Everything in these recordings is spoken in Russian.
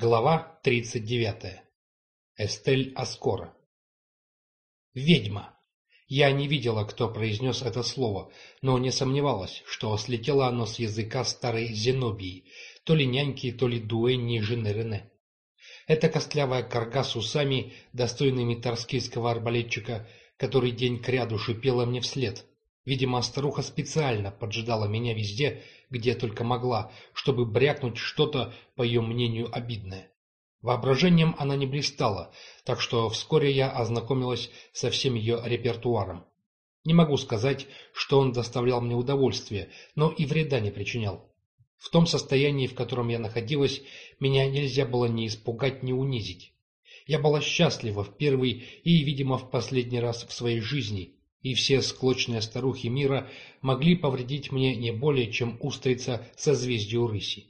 Глава 39. Эстель Аскора. Ведьма. Я не видела, кто произнес это слово, но не сомневалась, что слетело оно с языка старой Зенобии, то ли няньки, то ли дуэнни жены Рене. Эта костлявая корга с усами, достойными торскийского арбалетчика, который день кряду шипела мне вслед. Видимо, старуха специально поджидала меня везде, где только могла, чтобы брякнуть что-то, по ее мнению, обидное. Воображением она не блистала, так что вскоре я ознакомилась со всем ее репертуаром. Не могу сказать, что он доставлял мне удовольствие, но и вреда не причинял. В том состоянии, в котором я находилась, меня нельзя было ни испугать, ни унизить. Я была счастлива в первый и, видимо, в последний раз в своей жизни, и все склочные старухи мира могли повредить мне не более, чем устрица созвездию рыси.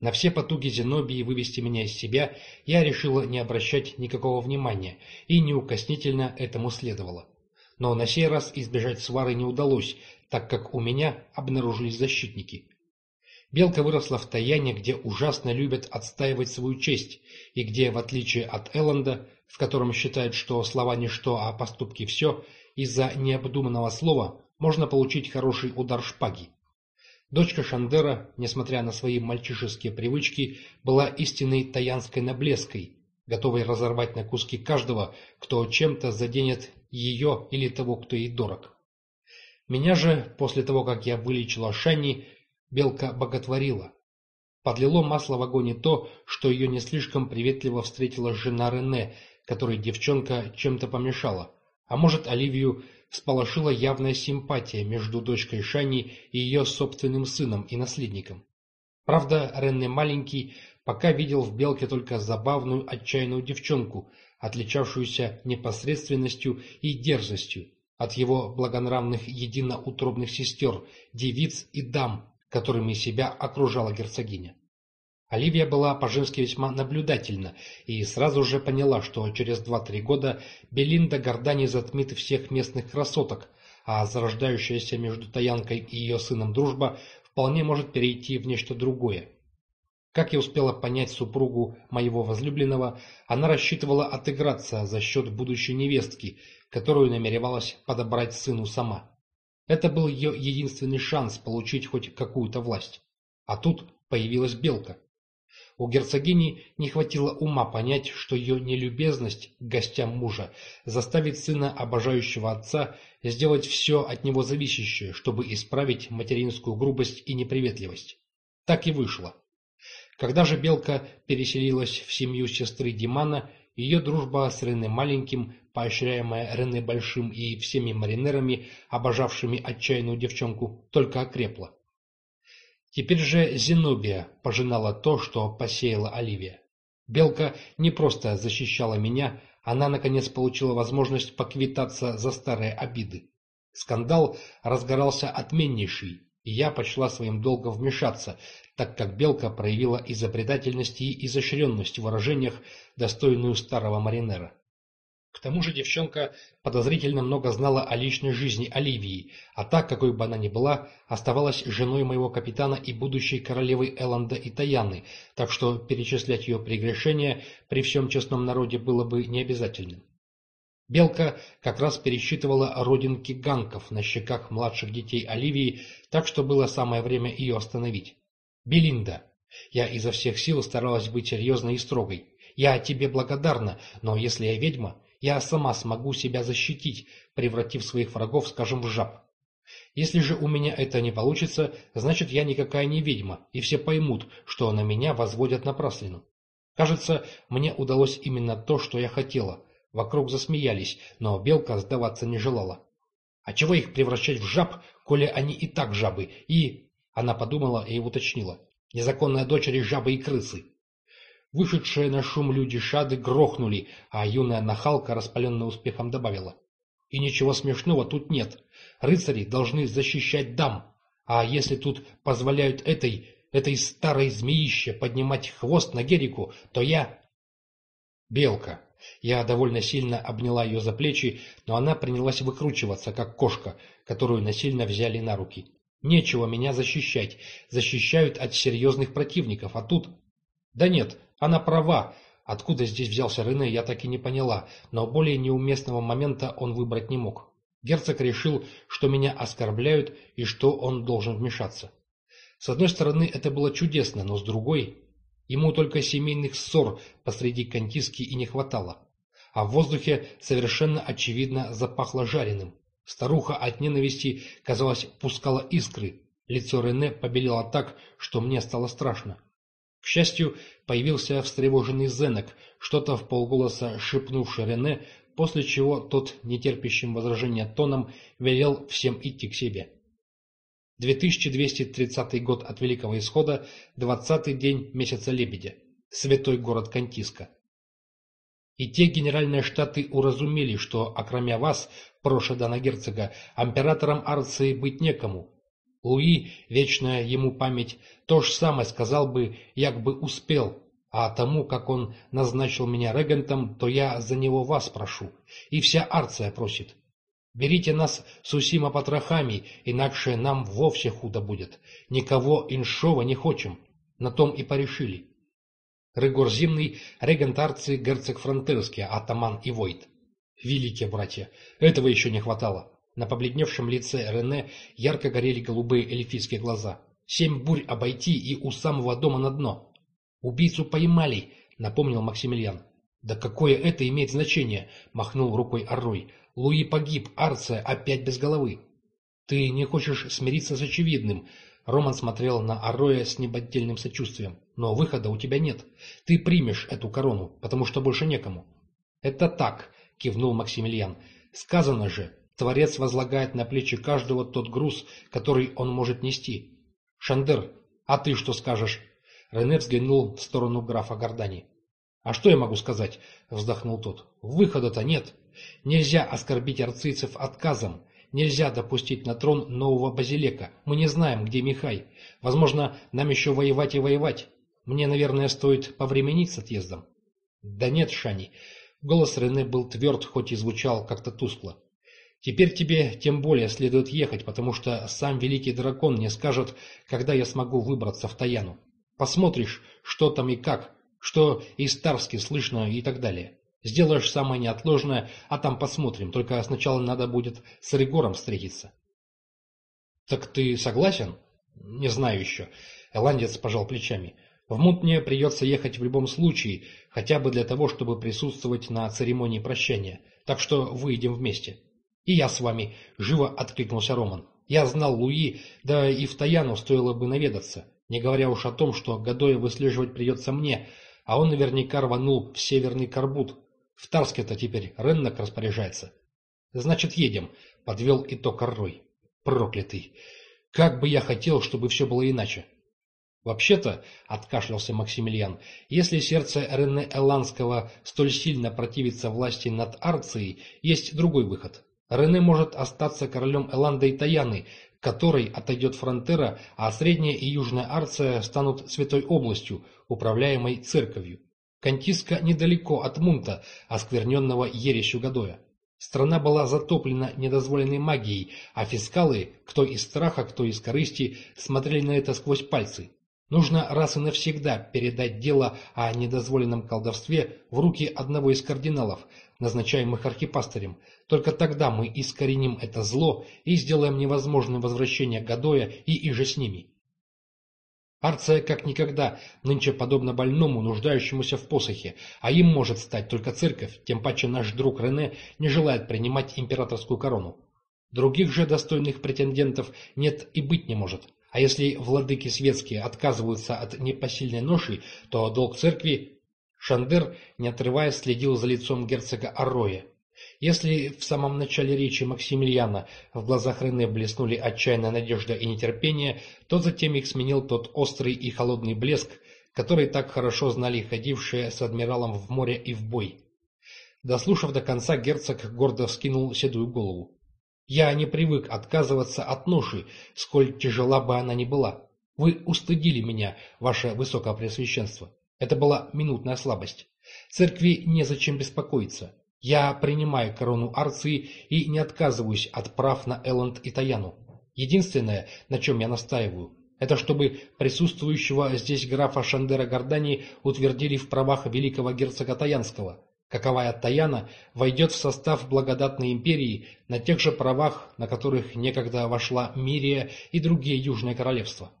На все потуги Зенобии вывести меня из себя я решила не обращать никакого внимания, и неукоснительно этому следовало. Но на сей раз избежать свары не удалось, так как у меня обнаружились защитники. Белка выросла в Таяне, где ужасно любят отстаивать свою честь, и где, в отличие от Элленда, в котором считают, что слова ничто, а поступки все, из-за необдуманного слова можно получить хороший удар шпаги. Дочка Шандера, несмотря на свои мальчишеские привычки, была истинной таянской наблеской, готовой разорвать на куски каждого, кто чем-то заденет ее или того, кто ей дорог. Меня же, после того, как я вылечила Шанни, белка боготворила. Подлило масло в огонь и то, что ее не слишком приветливо встретила жена Рене, которой девчонка чем-то помешала. А может, Оливию всполошила явная симпатия между дочкой Шани и ее собственным сыном и наследником. Правда, Ренне маленький пока видел в Белке только забавную отчаянную девчонку, отличавшуюся непосредственностью и дерзостью от его благонравных единоутробных сестер, девиц и дам, которыми себя окружала герцогиня. Оливия была по-женски весьма наблюдательна и сразу же поняла, что через два-три года Белинда Гордани затмит всех местных красоток, а зарождающаяся между Таянкой и ее сыном дружба вполне может перейти в нечто другое. Как я успела понять супругу моего возлюбленного, она рассчитывала отыграться за счет будущей невестки, которую намеревалась подобрать сыну сама. Это был ее единственный шанс получить хоть какую-то власть. А тут появилась белка. У герцогини не хватило ума понять, что ее нелюбезность к гостям мужа заставит сына обожающего отца сделать все от него зависящее, чтобы исправить материнскую грубость и неприветливость. Так и вышло. Когда же Белка переселилась в семью сестры Димана, ее дружба с Рене Маленьким, поощряемая Рене Большим и всеми маринерами, обожавшими отчаянную девчонку, только окрепла. Теперь же Зенобия пожинала то, что посеяла Оливия. Белка не просто защищала меня, она, наконец, получила возможность поквитаться за старые обиды. Скандал разгорался отменнейший, и я почла своим долгом вмешаться, так как Белка проявила изобретательность и изощренность в выражениях, достойную старого маринера. К тому же девчонка подозрительно много знала о личной жизни Оливии, а так, какой бы она ни была, оставалась женой моего капитана и будущей королевой Элланда и Таяны, так что перечислять ее прегрешения при всем честном народе было бы необязательным. Белка как раз пересчитывала родинки ганков на щеках младших детей Оливии, так что было самое время ее остановить. «Белинда!» Я изо всех сил старалась быть серьезной и строгой. «Я тебе благодарна, но если я ведьма, я сама смогу себя защитить, превратив своих врагов, скажем, в жаб. Если же у меня это не получится, значит я никакая не ведьма, и все поймут, что на меня возводят напраслину. Кажется, мне удалось именно то, что я хотела. Вокруг засмеялись, но белка сдаваться не желала. А чего их превращать в жаб, коли они и так жабы, и... Она подумала и уточнила. Незаконная дочери жабы и крысы. Вышедшие на шум люди шады грохнули, а юная нахалка, распаленная успехом, добавила. И ничего смешного тут нет. Рыцари должны защищать дам. А если тут позволяют этой, этой старой змеище поднимать хвост на Герику, то я... Белка. Я довольно сильно обняла ее за плечи, но она принялась выкручиваться, как кошка, которую насильно взяли на руки. Нечего меня защищать. Защищают от серьезных противников, а тут Да нет, она права. Откуда здесь взялся Рене, я так и не поняла, но более неуместного момента он выбрать не мог. Герцог решил, что меня оскорбляют и что он должен вмешаться. С одной стороны, это было чудесно, но с другой... Ему только семейных ссор посреди контиски и не хватало. А в воздухе совершенно очевидно запахло жареным. Старуха от ненависти, казалось, пускала искры. Лицо Рене побелело так, что мне стало страшно. К счастью, появился встревоженный Зенок, что-то в полголоса шепнувший Рене, после чего тот, нетерпящим возражения тоном, велел всем идти к себе. 2230 год от Великого Исхода, 20-й день месяца Лебедя. Святой город Кантиска. И те генеральные штаты уразумели, что, окромя вас, проша Дана Герцога, императором Арции быть некому. Луи, вечная ему память, то же самое сказал бы, як бы успел, а тому, как он назначил меня регентом, то я за него вас прошу, и вся Арция просит. Берите нас с усима потрохами, иначе нам вовсе худо будет. Никого иншова не хочем. На том и порешили. Рыгор Зимный, регент Арции, герцог Фронтерский, атаман и Войт. Великие братья, этого еще не хватало. На побледневшем лице Рене ярко горели голубые эльфийские глаза. Семь бурь обойти и у самого дома на дно. Убийцу поймали, напомнил Максимилиан. Да какое это имеет значение, махнул рукой Орой. Луи погиб, Арция опять без головы. Ты не хочешь смириться с очевидным. Роман смотрел на Ароя с неподдельным сочувствием. Но выхода у тебя нет. Ты примешь эту корону, потому что больше некому. Это так, кивнул Максимилиан. Сказано же, Творец возлагает на плечи каждого тот груз, который он может нести. Шандер, а ты что скажешь? Рене взглянул в сторону графа Гордани. «А что я могу сказать?» — вздохнул тот. «Выхода-то нет. Нельзя оскорбить арцийцев отказом. Нельзя допустить на трон нового базилека. Мы не знаем, где Михай. Возможно, нам еще воевать и воевать. Мне, наверное, стоит повременить с отъездом». «Да нет, Шани». Голос Рене был тверд, хоть и звучал как-то тускло. «Теперь тебе тем более следует ехать, потому что сам великий дракон не скажет, когда я смогу выбраться в Таяну. Посмотришь, что там и как, что из Тарски слышно и так далее. Сделаешь самое неотложное, а там посмотрим, только сначала надо будет с Ригором встретиться. Так ты согласен? Не знаю еще. Эландец пожал плечами. В Мунт мне придется ехать в любом случае, хотя бы для того, чтобы присутствовать на церемонии прощания. Так что выйдем вместе. И я с вами, живо откликнулся Роман. Я знал Луи, да и в Таяну стоило бы наведаться. Не говоря уж о том, что Гадоя выслеживать придется мне, а он наверняка рванул в северный Карбут. В Тарске-то теперь Реннок распоряжается. Значит, едем, — подвел итог Оррой. Проклятый! Как бы я хотел, чтобы все было иначе. Вообще-то, — откашлялся Максимилиан, — если сердце Рене Эланского столь сильно противится власти над Арцией, есть другой выход. Рене может остаться королем Эланда и Таяны, которой отойдет Фронтера, а Средняя и Южная Арция станут святой областью, управляемой церковью. Кантиска недалеко от Мунта, оскверненного ересью Гадоя. Страна была затоплена недозволенной магией, а фискалы, кто из страха, кто из корысти, смотрели на это сквозь пальцы. Нужно раз и навсегда передать дело о недозволенном колдовстве в руки одного из кардиналов, назначаемых архипастырем. Только тогда мы искореним это зло и сделаем невозможным возвращение Гадоя и иже с ними. Арция как никогда нынче подобно больному, нуждающемуся в посохе, а им может стать только церковь, тем паче наш друг Рене не желает принимать императорскую корону. Других же достойных претендентов нет и быть не может. А если владыки светские отказываются от непосильной ноши, то долг церкви Шандер, не отрываясь, следил за лицом герцога Арроя. Если в самом начале речи Максимилиана в глазах Рене блеснули отчаянная надежда и нетерпение, то затем их сменил тот острый и холодный блеск, который так хорошо знали ходившие с адмиралом в море и в бой. Дослушав до конца, герцог гордо вскинул седую голову. «Я не привык отказываться от ноши, сколь тяжела бы она ни была. Вы устыдили меня, ваше высокопреосвященство. Это была минутная слабость. Церкви незачем беспокоиться. Я принимаю корону Арции и не отказываюсь от прав на Элленд и Таяну. Единственное, на чем я настаиваю, Это чтобы присутствующего здесь графа Шандера Гордани утвердили в правах великого герцога Таянского, каковая Таяна войдет в состав благодатной империи на тех же правах, на которых некогда вошла Мирия и другие южные королевства.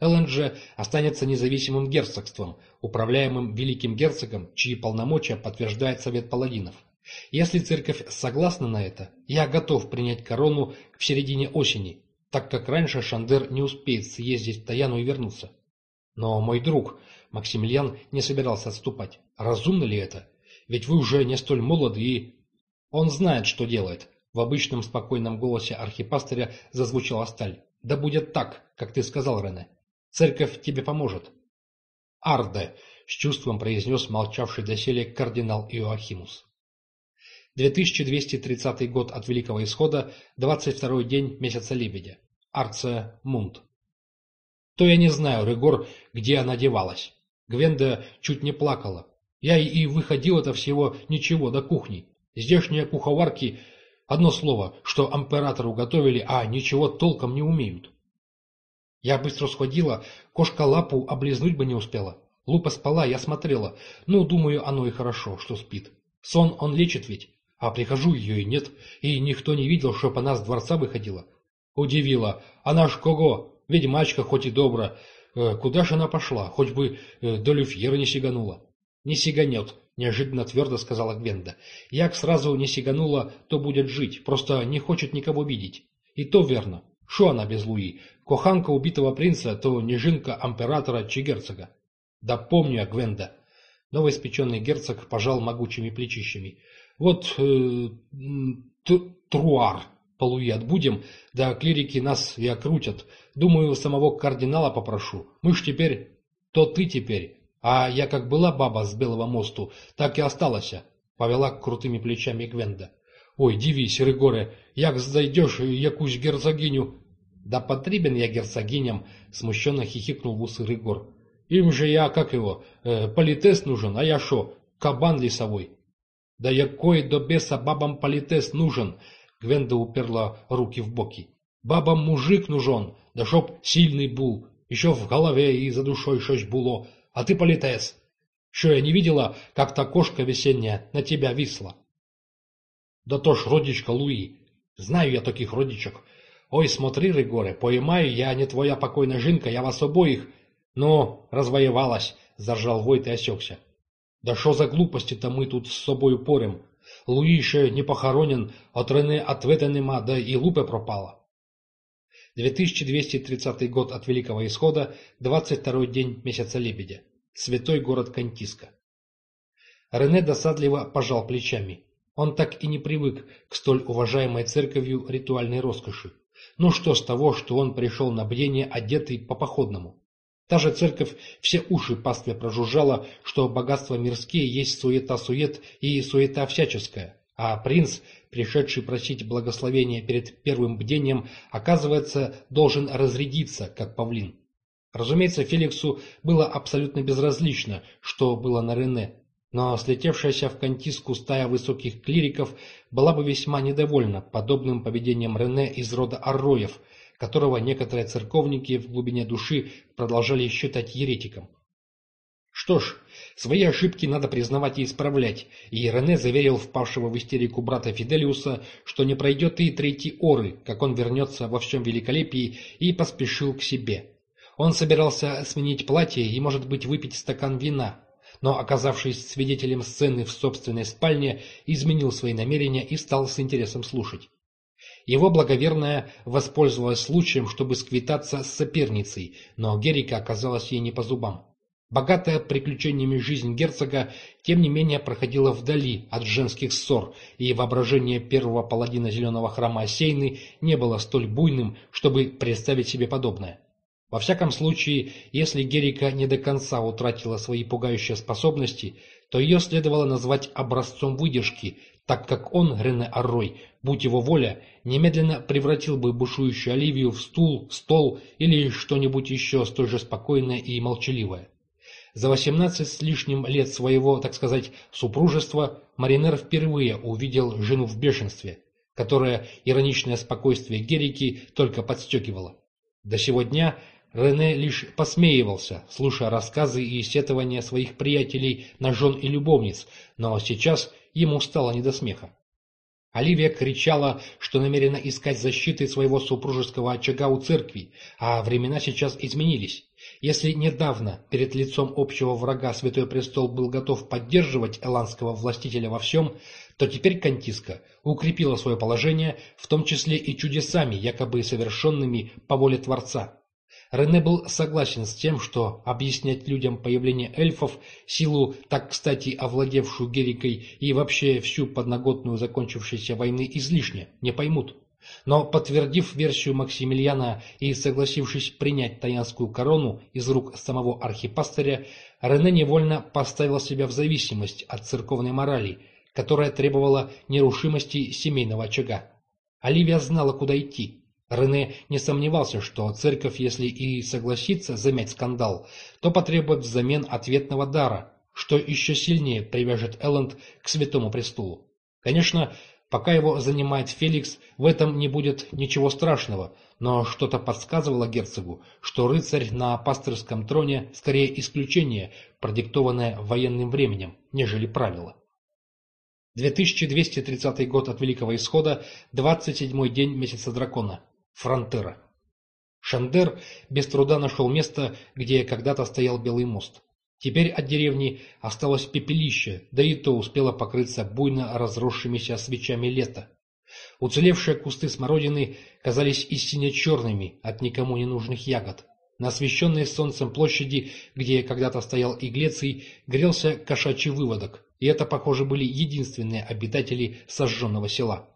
ЛНЖ останется независимым герцогством, управляемым великим герцогом, чьи полномочия подтверждает Совет Паладинов. Если церковь согласна на это, я готов принять корону в середине осени, так как раньше Шандер не успеет съездить в Таяну и вернуться. Но, мой друг, Максимилиан не собирался отступать. Разумно ли это? Ведь вы уже не столь молоды и... Он знает, что делает. В обычном спокойном голосе архипастыря зазвучала сталь. Да будет так, как ты сказал, Рене. Церковь тебе поможет. Арде, с чувством произнес молчавший доселе кардинал Иоахимус. 2230 год от Великого Исхода, 22 день месяца Лебедя. Арция Мунт. То я не знаю, Регор, где она девалась. Гвенда чуть не плакала. Я и выходил-то всего ничего до кухни. Здешние куховарки, одно слово, что императору готовили, а ничего толком не умеют. Я быстро сходила, кошка лапу облизнуть бы не успела. Лупа спала, я смотрела. Ну, думаю, оно и хорошо, что спит. Сон он лечит ведь. А прихожу, ее и нет, и никто не видел, чтоб она с дворца выходила. Удивила. Она ж кого? Ведьмачка хоть и добра. Э, куда же она пошла? Хоть бы э, до Люфьера не сиганула. Не сиганет, неожиданно твердо сказала Гвенда. Як сразу не сиганула, то будет жить, просто не хочет никого видеть. И то верно. Шо она без Луи? Коханка убитого принца, то не жинка императора чи герцога. Да помню я, Гвенда. Новоиспеченный герцог пожал могучими плечищами. Вот э, труар полуи отбудем, да клирики нас и окрутят. Думаю, самого кардинала попрошу. Мы ж теперь... То ты теперь. А я как была баба с Белого мосту, так и осталась. Повела крутыми плечами Гвенда. Ой, дивись, Ригоре, як зайдешь якусь герцогиню... Да потребен я герцогиням, смущенно хихикнул в усы Ригор. Им же я, как его, э, политес нужен, а я шо, кабан лесовой. Да якой до беса бабам политес нужен? Гвенда уперла руки в боки. Бабам мужик нужен, да чтоб сильный был, еще в голове и за душой щось було, а ты политес. Що я не видела, как та кошка весенняя на тебя висла? Да то ж родичка Луи. Знаю я таких родичек. Ой, смотри, Ригоре, поймаю я не твоя покойная жинка, я вас обоих. Ну, развоевалась, заржал Войт и осекся. Да що за глупости-то мы тут с собою порем? Луї ще не похоронен, от Рене ответа нема, да и лупе пропала. 2230 год от Великого Исхода, 22 день месяца Лебедя. Святой город Кантиска. Рене досадливо пожал плечами. Он так и не привык к столь уважаемой церковью ритуальной роскоши. Ну что с того, что он пришел на бдение одетый по-походному? Та же церковь все уши пастве прожужжала, что богатства мирские есть суета-сует и суета всяческая, а принц, пришедший просить благословения перед первым бдением, оказывается, должен разрядиться, как павлин. Разумеется, Феликсу было абсолютно безразлично, что было на Рене, но слетевшаяся в кантиску стая высоких клириков была бы весьма недовольна подобным поведением Рене из рода Арроев – которого некоторые церковники в глубине души продолжали считать еретиком. Что ж, свои ошибки надо признавать и исправлять, и Рене заверил впавшего в истерику брата Фиделиуса, что не пройдет и третий оры, как он вернется во всем великолепии, и поспешил к себе. Он собирался сменить платье и, может быть, выпить стакан вина, но, оказавшись свидетелем сцены в собственной спальне, изменил свои намерения и стал с интересом слушать. Его благоверная воспользовалась случаем, чтобы сквитаться с соперницей, но Герика оказалась ей не по зубам. Богатая приключениями жизнь герцога, тем не менее, проходила вдали от женских ссор, и воображение первого паладина Зеленого храма Осейны не было столь буйным, чтобы представить себе подобное. Во всяком случае, если Герика не до конца утратила свои пугающие способности, то ее следовало назвать образцом выдержки, так как он, Рене Аррой, будь его воля, немедленно превратил бы бушующую Оливию в стул, стол или что-нибудь еще столь же спокойное и молчаливое. За восемнадцать с лишним лет своего, так сказать, супружества Маринер впервые увидел жену в бешенстве, которое ироничное спокойствие Герики только подстекивало. До сего дня Рене лишь посмеивался, слушая рассказы и сетования своих приятелей на жен и любовниц, но сейчас ему стало не до смеха. Оливия кричала, что намерена искать защиты своего супружеского очага у церкви, а времена сейчас изменились. Если недавно перед лицом общего врага Святой Престол был готов поддерживать эландского властителя во всем, то теперь Кантиска укрепила свое положение, в том числе и чудесами, якобы совершенными по воле Творца. Рене был согласен с тем, что объяснять людям появление эльфов, силу, так кстати овладевшую Герикой и вообще всю подноготную закончившейся войны излишне, не поймут. Но, подтвердив версию Максимилиана и согласившись принять таянскую корону из рук самого архипастыря, Рене невольно поставил себя в зависимость от церковной морали, которая требовала нерушимости семейного очага. Оливия знала, куда идти. Рене не сомневался, что церковь, если и согласится замять скандал, то потребует взамен ответного дара, что еще сильнее привяжет Элленд к святому престолу. Конечно, пока его занимает Феликс, в этом не будет ничего страшного, но что-то подсказывало герцогу, что рыцарь на пастырском троне скорее исключение, продиктованное военным временем, нежели правило. 2230 год от Великого Исхода, 27 день месяца дракона. Фронтера. Шандер без труда нашел место, где когда-то стоял Белый мост. Теперь от деревни осталось пепелище, да и то успело покрыться буйно разросшимися свечами лета. Уцелевшие кусты смородины казались истинно черными от никому не нужных ягод. На освещенной солнцем площади, где когда-то стоял Иглеций, грелся кошачий выводок, и это, похоже, были единственные обитатели сожженного села.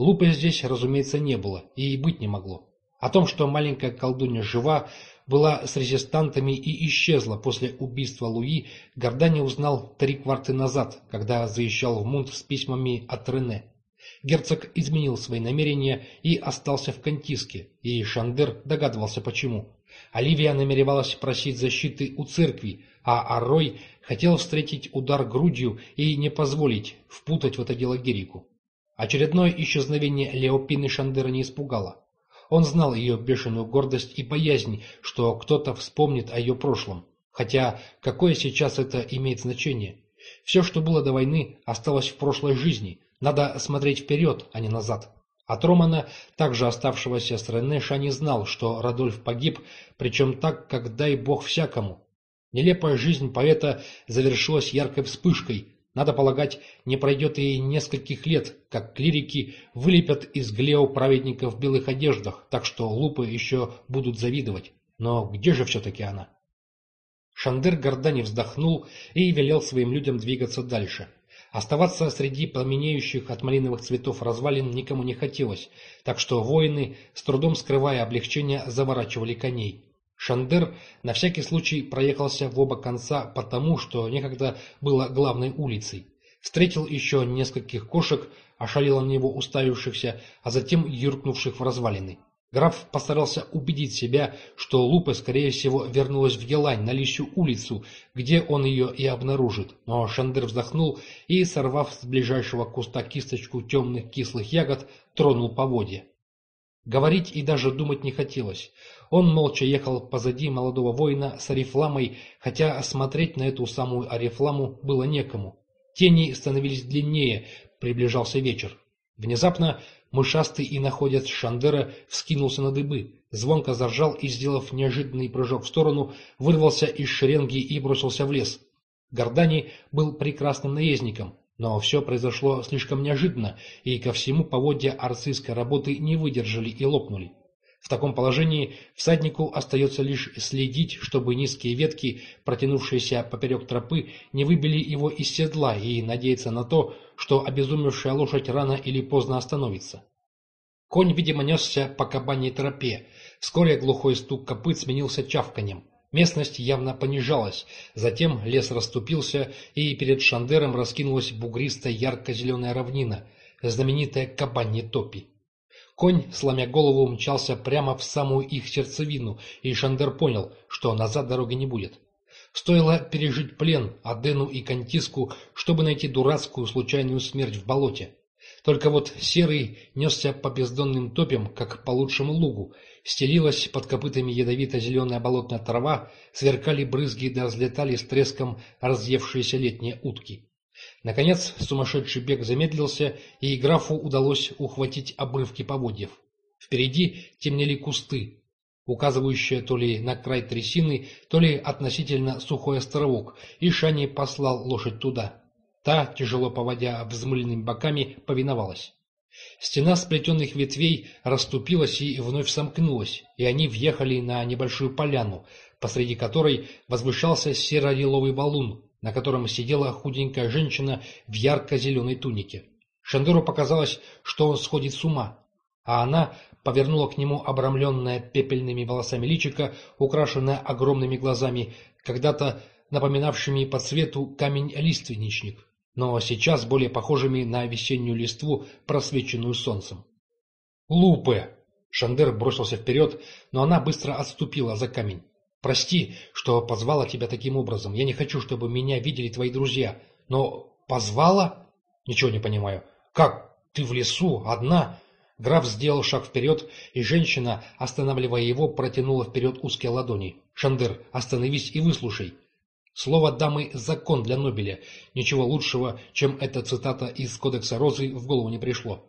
Лупы здесь, разумеется, не было и быть не могло. О том, что маленькая колдунья жива, была с резистантами и исчезла после убийства Луи, Гордани узнал три кварты назад, когда заезжал в Мунт с письмами от Рене. Герцог изменил свои намерения и остался в Кантиске, и Шандер догадывался почему. Оливия намеревалась просить защиты у церкви, а Аррой хотел встретить удар грудью и не позволить впутать в это дело Герику. Очередное исчезновение Леопины Шандера не испугало. Он знал ее бешеную гордость и боязнь, что кто-то вспомнит о ее прошлом. Хотя какое сейчас это имеет значение? Все, что было до войны, осталось в прошлой жизни. Надо смотреть вперед, а не назад. От Романа, также оставшегося с Рене, Шани знал, что Радольф погиб, причем так, как дай бог всякому. Нелепая жизнь поэта завершилась яркой вспышкой, надо полагать, не пройдет и нескольких лет, как клирики вылепят из Глео праведника в белых одеждах, так что лупы еще будут завидовать. Но где же все-таки она? Шандер Гордани вздохнул и велел своим людям двигаться дальше. Оставаться среди пламенеющих от малиновых цветов развалин никому не хотелось, так что воины, с трудом скрывая облегчение, заворачивали коней. Шандер на всякий случай проехался в оба конца потому, что некогда было главной улицей. Встретил еще нескольких кошек, ошалил на него уставившихся, а затем юркнувших в развалины. Граф постарался убедить себя, что Лупа, скорее всего, вернулась в Елань, на Лисью улицу, где он ее и обнаружит. Но Шандер вздохнул и, сорвав с ближайшего куста кисточку темных кислых ягод, тронул поводья. Говорить и даже думать не хотелось. Он молча ехал позади молодого воина с орифламой, хотя смотреть на эту самую орифламу было некому. Тени становились длиннее, приближался вечер. Внезапно мышастый и находец Шандера вскинулся на дыбы, звонко заржал и, сделав неожиданный прыжок в сторону, вырвался из шеренги и бросился в лес. Гордани был прекрасным наездником, но все произошло слишком неожиданно, и ко всему поводья арцистской работы не выдержали и лопнули. В таком положении всаднику остается лишь следить, чтобы низкие ветки, протянувшиеся поперек тропы, не выбили его из седла и надеяться на то, что обезумевшая лошадь рано или поздно остановится. Конь, видимо, несся по кабаней тропе. Вскоре глухой стук копыт сменился чавканем. Местность явно понижалась, затем лес расступился, и перед Шандером раскинулась бугристая ярко-зеленая равнина, знаменитая Кабанье Топи. Конь, сломя голову, мчался прямо в самую их сердцевину, и Шандер понял, что назад дороги не будет. Стоило пережить плен Адену и Кантиску, чтобы найти дурацкую случайную смерть в болоте. Только вот серый несся по бездонным топям, как по лучшему лугу, стелилась под копытами ядовито-зеленая болотная трава, сверкали брызги да взлетали с треском разъевшиеся летние утки. Наконец сумасшедший бег замедлился, и графу удалось ухватить обрывки поводьев. Впереди темнели кусты, указывающие то ли на край трясины, то ли относительно сухой островок, и Шани послал лошадь туда. Та, тяжело поводя взмыленными боками, повиновалась. Стена сплетенных ветвей расступилась и вновь сомкнулась, и они въехали на небольшую поляну, посреди которой возвышался серо-лиловый валун, на котором сидела худенькая женщина в ярко-зеленой тунике. Шандеру показалось, что он сходит с ума, а она повернула к нему обрамленное пепельными волосами личико, украшенное огромными глазами, когда-то напоминавшими по цвету камень-лиственничник но сейчас более похожими на весеннюю листву, просвеченную солнцем. «Лупе!» Шандер бросился вперед, но она быстро отступила за камень. «Прости, что позвала тебя таким образом. Я не хочу, чтобы меня видели твои друзья. Но позвала? Ничего не понимаю. Как? Ты в лесу? Одна?» Граф сделал шаг вперед, и женщина, останавливая его, протянула вперед узкие ладони. «Шандер, остановись и выслушай. Слово дамы – закон для Нобеля. Ничего лучшего, чем эта цитата из Кодекса Розы, в голову не пришло.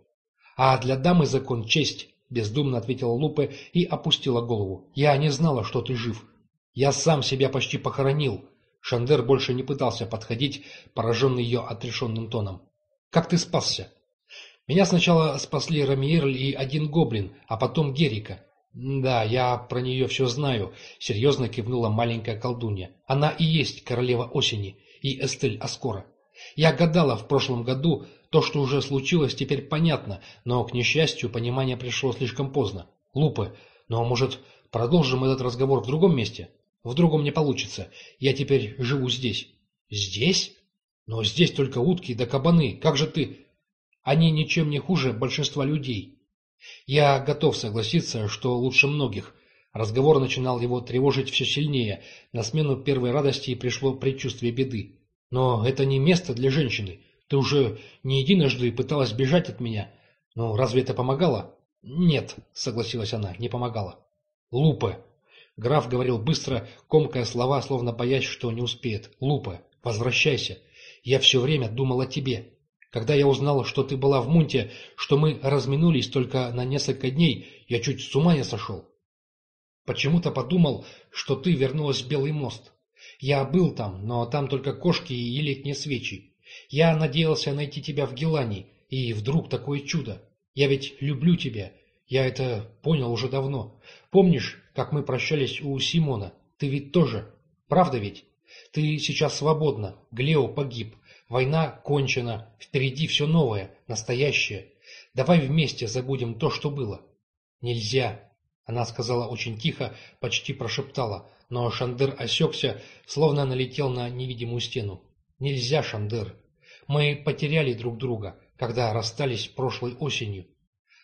А для дамы закон – честь, бездумно ответила Лупе и опустила голову. Я не знала, что ты жив. Я сам себя почти похоронил. Шандер больше не пытался подходить, пораженный ее отрешенным тоном. Как ты спасся? Меня сначала спасли Рамиерль и один гоблин, а потом Герика. «Да, я про нее все знаю», — серьезно кивнула маленькая колдунья. «Она и есть королева осени и Эстель Аскора. Я гадала в прошлом году, то, что уже случилось, теперь понятно, но, к несчастью, понимание пришло слишком поздно. Лупы, но, может, продолжим этот разговор в другом месте? В другом не получится. Я теперь живу здесь». «Здесь? Но здесь только утки да кабаны. Как же ты...» «Они ничем не хуже большинства людей». Я готов согласиться, что лучше многих. Разговор начинал его тревожить все сильнее. На смену первой радости пришло предчувствие беды. Но это не место для женщины. Ты уже не единожды пыталась бежать от меня. Но разве это помогало? Нет, согласилась она, не помогало. Лупе. Граф говорил быстро, комкая слова, словно боясь, что не успеет. Лупе, возвращайся. Я все время думал о тебе. Когда я узнал, что ты была в Мунте, что мы разминулись только на несколько дней, я чуть с ума не сошел. Почему-то подумал, что ты вернулась в Белый мост. Я был там, но там только кошки и летние свечи. Я надеялся найти тебя в Гелане, и вдруг такое чудо. Я ведь люблю тебя. Я это понял уже давно. Помнишь, как мы прощались у Симона? Ты ведь тоже. Правда ведь? Ты сейчас свободна. Глео погиб. Война кончена, впереди все новое, настоящее. Давай вместе забудем то, что было. Нельзя. Она сказала очень тихо, почти прошептала, но Шандер осекся, словно налетел на невидимую стену. Нельзя, Шандер. Мы потеряли друг друга, когда расстались прошлой осенью.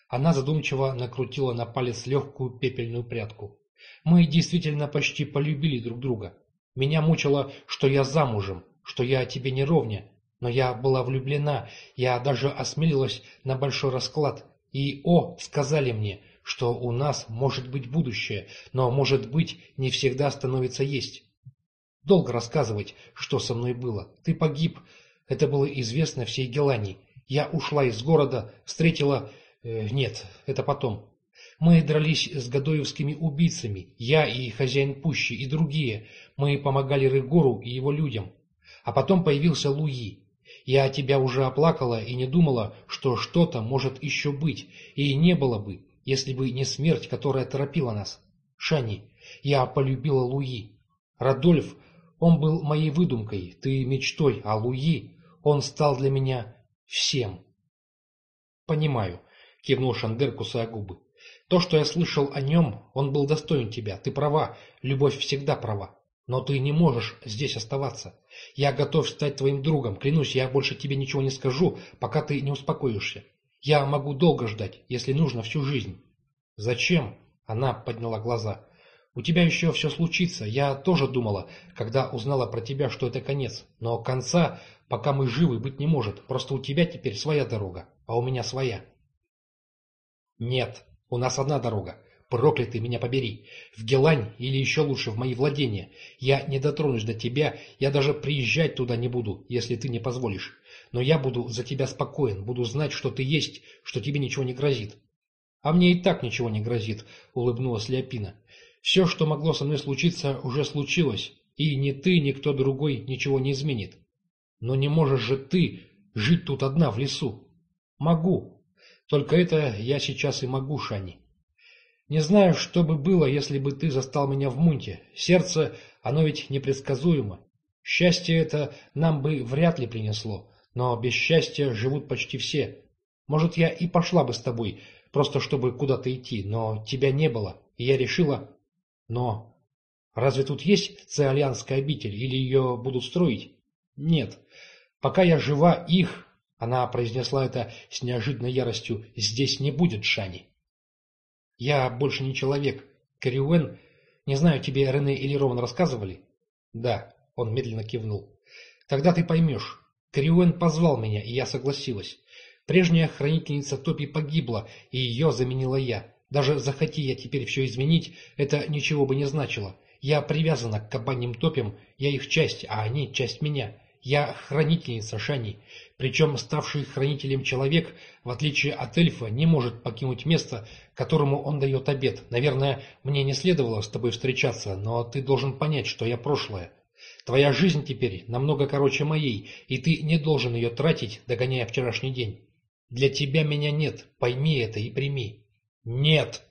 Она задумчиво накрутила на палец легкую пепельную прядку. Мы действительно почти полюбили друг друга. Меня мучило, что я замужем, что я тебе не ровня, но я была влюблена, я даже осмелилась на большой расклад. И, о, сказали мне, что у нас может быть будущее, но, может быть, не всегда становится есть. Долго рассказывать, что со мной было. Ты погиб. Это было известно всей Гелании. Я ушла из города, встретила... Э, нет, это потом. Мы дрались с гадоевскими убийцами, я и хозяин пущи, и другие. Мы помогали Рыгору и его людям. А потом появился Луи. Я тебя уже оплакала и не думала, что что-то может еще быть, и не было бы, если бы не смерть, которая торопила нас. Шани, я полюбила Луи. Радольф, он был моей выдумкой, ты мечтой, а Луи, он стал для меня всем. Понимаю, кивнул Шандер, кусая губы. То, что я слышал о нем, он был достоин тебя, ты права, любовь всегда права. Но ты не можешь здесь оставаться. Я готов стать твоим другом. Клянусь, я больше тебе ничего не скажу, пока ты не успокоишься. Я могу долго ждать, если нужно, всю жизнь. Зачем? Она подняла глаза. У тебя еще все случится. Я тоже думала, когда узнала про тебя, что это конец. Но конца, пока мы живы, быть не может. Просто у тебя теперь своя дорога. а у меня своя. Нет, у нас одна дорога. Проклятый меня побери. В Гелань или еще лучше в мои владения. Я не дотронусь до тебя, я даже приезжать туда не буду, если ты не позволишь. Но я буду за тебя спокоен, буду знать, что ты есть, что тебе ничего не грозит. А мне и так ничего не грозит, улыбнулась Леопина. Все, что могло со мной случиться, уже случилось, и ни ты, ни кто другой ничего не изменит. Но не можешь же ты жить тут одна в лесу. Могу. Только это я сейчас и могу, Шани. Не знаю, что бы было, если бы ты застал меня в мунте. Сердце, оно ведь непредсказуемо. Счастье это нам бы вряд ли принесло, но без счастья живут почти все. Может, я и пошла бы с тобой, просто чтобы куда-то идти, но тебя не было, и я решила... Но... Разве тут есть циолианская обитель, или ее будут строить? Нет. Пока я жива, их... Она произнесла это с неожиданной яростью. Здесь не будет Шани. Я больше не человек. Кариуэн... Не знаю, тебе Рене или Роман рассказывали? Да. Он медленно кивнул. Тогда ты поймешь. Кариуэн позвал меня, и я согласилась. Прежняя хранительница Топи погибла, и ее заменила я. Даже захоти я теперь все изменить, это ничего бы не значило. Я привязана к кабаньим топям, я их часть, а они часть меня. Я хранительница Шани. Причем ставший хранителем человек, в отличие от эльфа, не может покинуть место, которому он дает обед. Наверное, мне не следовало с тобой встречаться, но ты должен понять, что я прошлое. Твоя жизнь теперь намного короче моей, и ты не должен ее тратить, догоняя вчерашний день. Для тебя меня нет, пойми это и прими. Нет!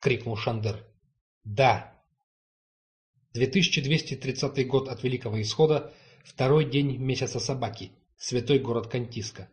крикнул Шандер. Да. 2230 год от Великого Исхода, второй день месяца собаки, святой город Кантиска.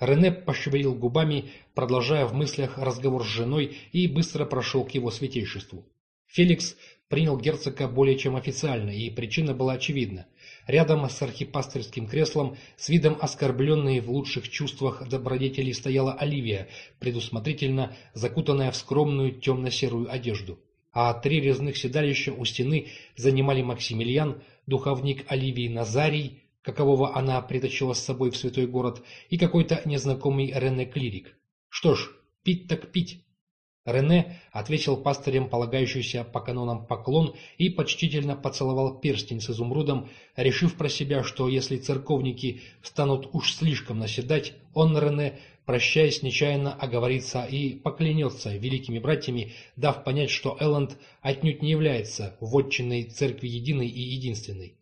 Рене пошевелил губами, продолжая в мыслях разговор с женой, и быстро прошел к его святейшеству. Феликс принял герцога более чем официально, и причина была очевидна. Рядом с архипастерским креслом, с видом оскорбленной в лучших чувствах добродетелей, стояла Оливия, предусмотрительно закутанная в скромную темно-серую одежду. А три резных седалища у стены занимали Максимилиан, духовник Оливии Назарий, какового она притащила с собой в святой город, и какой-то незнакомый Рене-клирик. Что ж, пить так пить. Рене ответил пастырям полагающийся по канонам поклон и почтительно поцеловал перстень с изумрудом, решив про себя, что если церковники станут уж слишком наседать, он, Рене, прощаясь, нечаянно оговорится и поклянется великими братьями, дав понять, что Элленд отнюдь не является вотчиной церкви единой и единственной.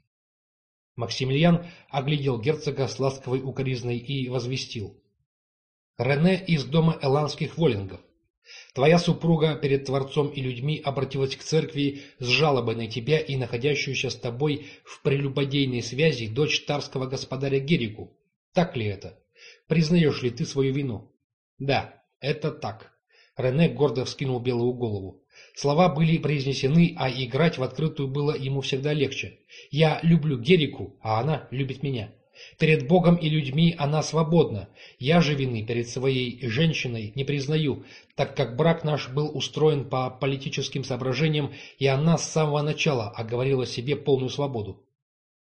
Максимилиан оглядел герцога с ласковой укоризной и возвестил. «Рене из дома эландских воллингов. Твоя супруга перед Творцом и людьми обратилась к церкви с жалобой на тебя и находящуюся с тобой в прелюбодейной связи дочь тарского господаря Герику. Так ли это? Признаешь ли ты свою вину? Да, это так. Рене гордо вскинул белую голову. Слова были произнесены, а играть в открытую было ему всегда легче. Я люблю Герику, а она любит меня. Перед Богом и людьми она свободна. Я же вины перед своей женщиной не признаю, так как брак наш был устроен по политическим соображениям, и она с самого начала оговорила себе полную свободу.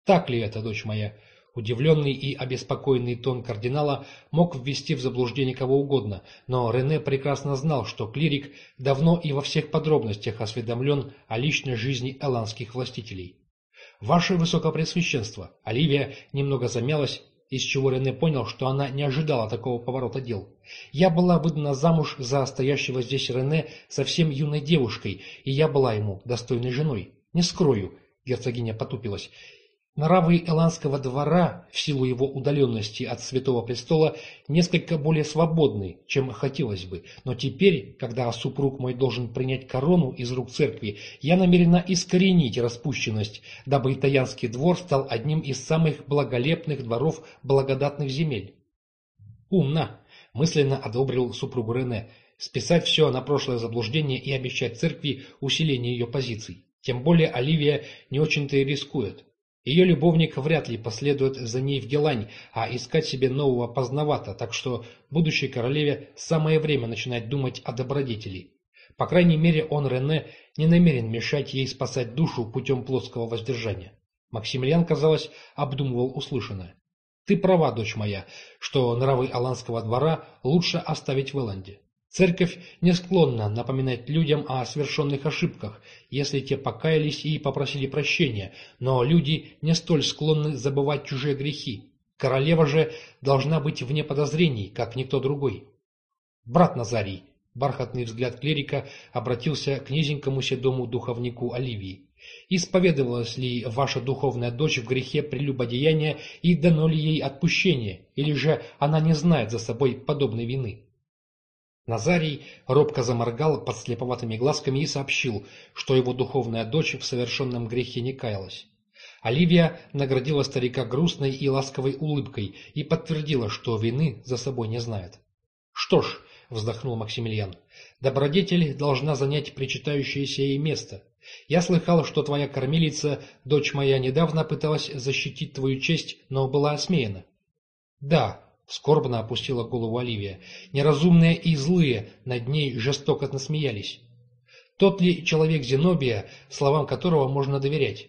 Так ли это, дочь моя? Удивленный и обеспокоенный тон кардинала мог ввести в заблуждение кого угодно, но Рене прекрасно знал, что клирик давно и во всех подробностях осведомлен о личной жизни эландских властителей. «Ваше Высокопресвященство!» Оливия немного замялась, из чего Рене понял, что она не ожидала такого поворота дел. «Я была выдана замуж за стоящего здесь Рене совсем юной девушкой, и я была ему достойной женой. Не скрою», — герцогиня потупилась, Нравы Эландского двора, в силу его удаленности от Святого Престола, несколько более свободны, чем хотелось бы, но теперь, когда супруг мой должен принять корону из рук церкви, я намерена искоренить распущенность, дабы итальянский двор стал одним из самых благолепных дворов благодатных земель. Умно, мысленно одобрил супругу Рене, списать все на прошлое заблуждение и обещать церкви усиление ее позиций. Тем более Оливия не очень-то и рискует. Ее любовник вряд ли последует за ней в Гелань, а искать себе нового поздновато, так что будущей королеве самое время начинать думать о добродетели. По крайней мере, он, Рене, не намерен мешать ей спасать душу путем плоского воздержания. Максимилиан, казалось, обдумывал услышанное. Ты права, дочь моя, что нравы Аланского двора лучше оставить в Эланде. Церковь не склонна напоминать людям о совершенных ошибках, если те покаялись и попросили прощения, но люди не столь склонны забывать чужие грехи. Королева же должна быть вне подозрений, как никто другой. Брат Назарий, бархатный взгляд клирика обратился к низенькому седому духовнику Оливии. Исповедовалась ли ваша духовная дочь в грехе прелюбодеяния и дано ли ей отпущение, или же она не знает за собой подобной вины? Назарий робко заморгал под слеповатыми глазками и сообщил, что его духовная дочь в совершенном грехе не каялась. Оливия наградила старика грустной и ласковой улыбкой и подтвердила, что вины за собой не знает. «Что ж», — вздохнул Максимилиан, — «добродетель должна занять причитающееся ей место. Я слыхал, что твоя кормилица, дочь моя, недавно пыталась защитить твою честь, но была осмеяна». «Да», Скорбно опустила голову Оливия. Неразумные и злые над ней жестоко насмеялись. Тот ли человек Зенобия, словам которого можно доверять?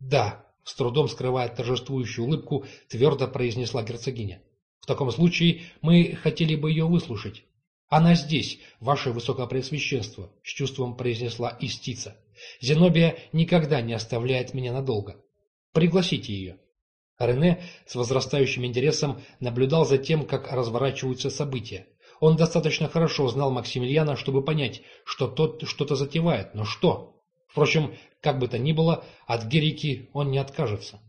Да, с трудом скрывая торжествующую улыбку, твердо произнесла герцогиня. В таком случае мы хотели бы ее выслушать. Она здесь, ваше высокопреосвященство, с чувством произнесла истица. Зенобия никогда не оставляет меня надолго. Пригласите ее. Рене с возрастающим интересом наблюдал за тем, как разворачиваются события. Он достаточно хорошо знал Максимилиана, чтобы понять, что тот что-то затевает, но что? Впрочем, как бы то ни было, от Герики он не откажется.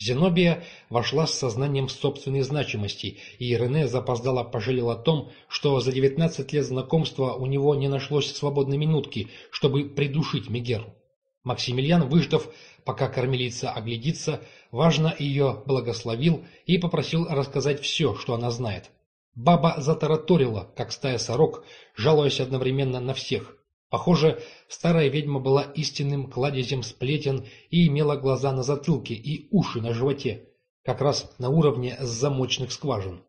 Зенобия вошла с сознанием собственной значимости, и Рене запоздало пожалел о том, что за девятнадцать лет знакомства у него не нашлось свободной минутки, чтобы придушить Мегеру. Максимилиан, выждав, пока кормилица оглядится, важно ее благословил и попросил рассказать все, что она знает. Баба затараторила, как стая сорок, жалуясь одновременно на всех. Похоже, старая ведьма была истинным кладезем сплетен и имела глаза на затылке и уши на животе, как раз на уровне замочных скважин.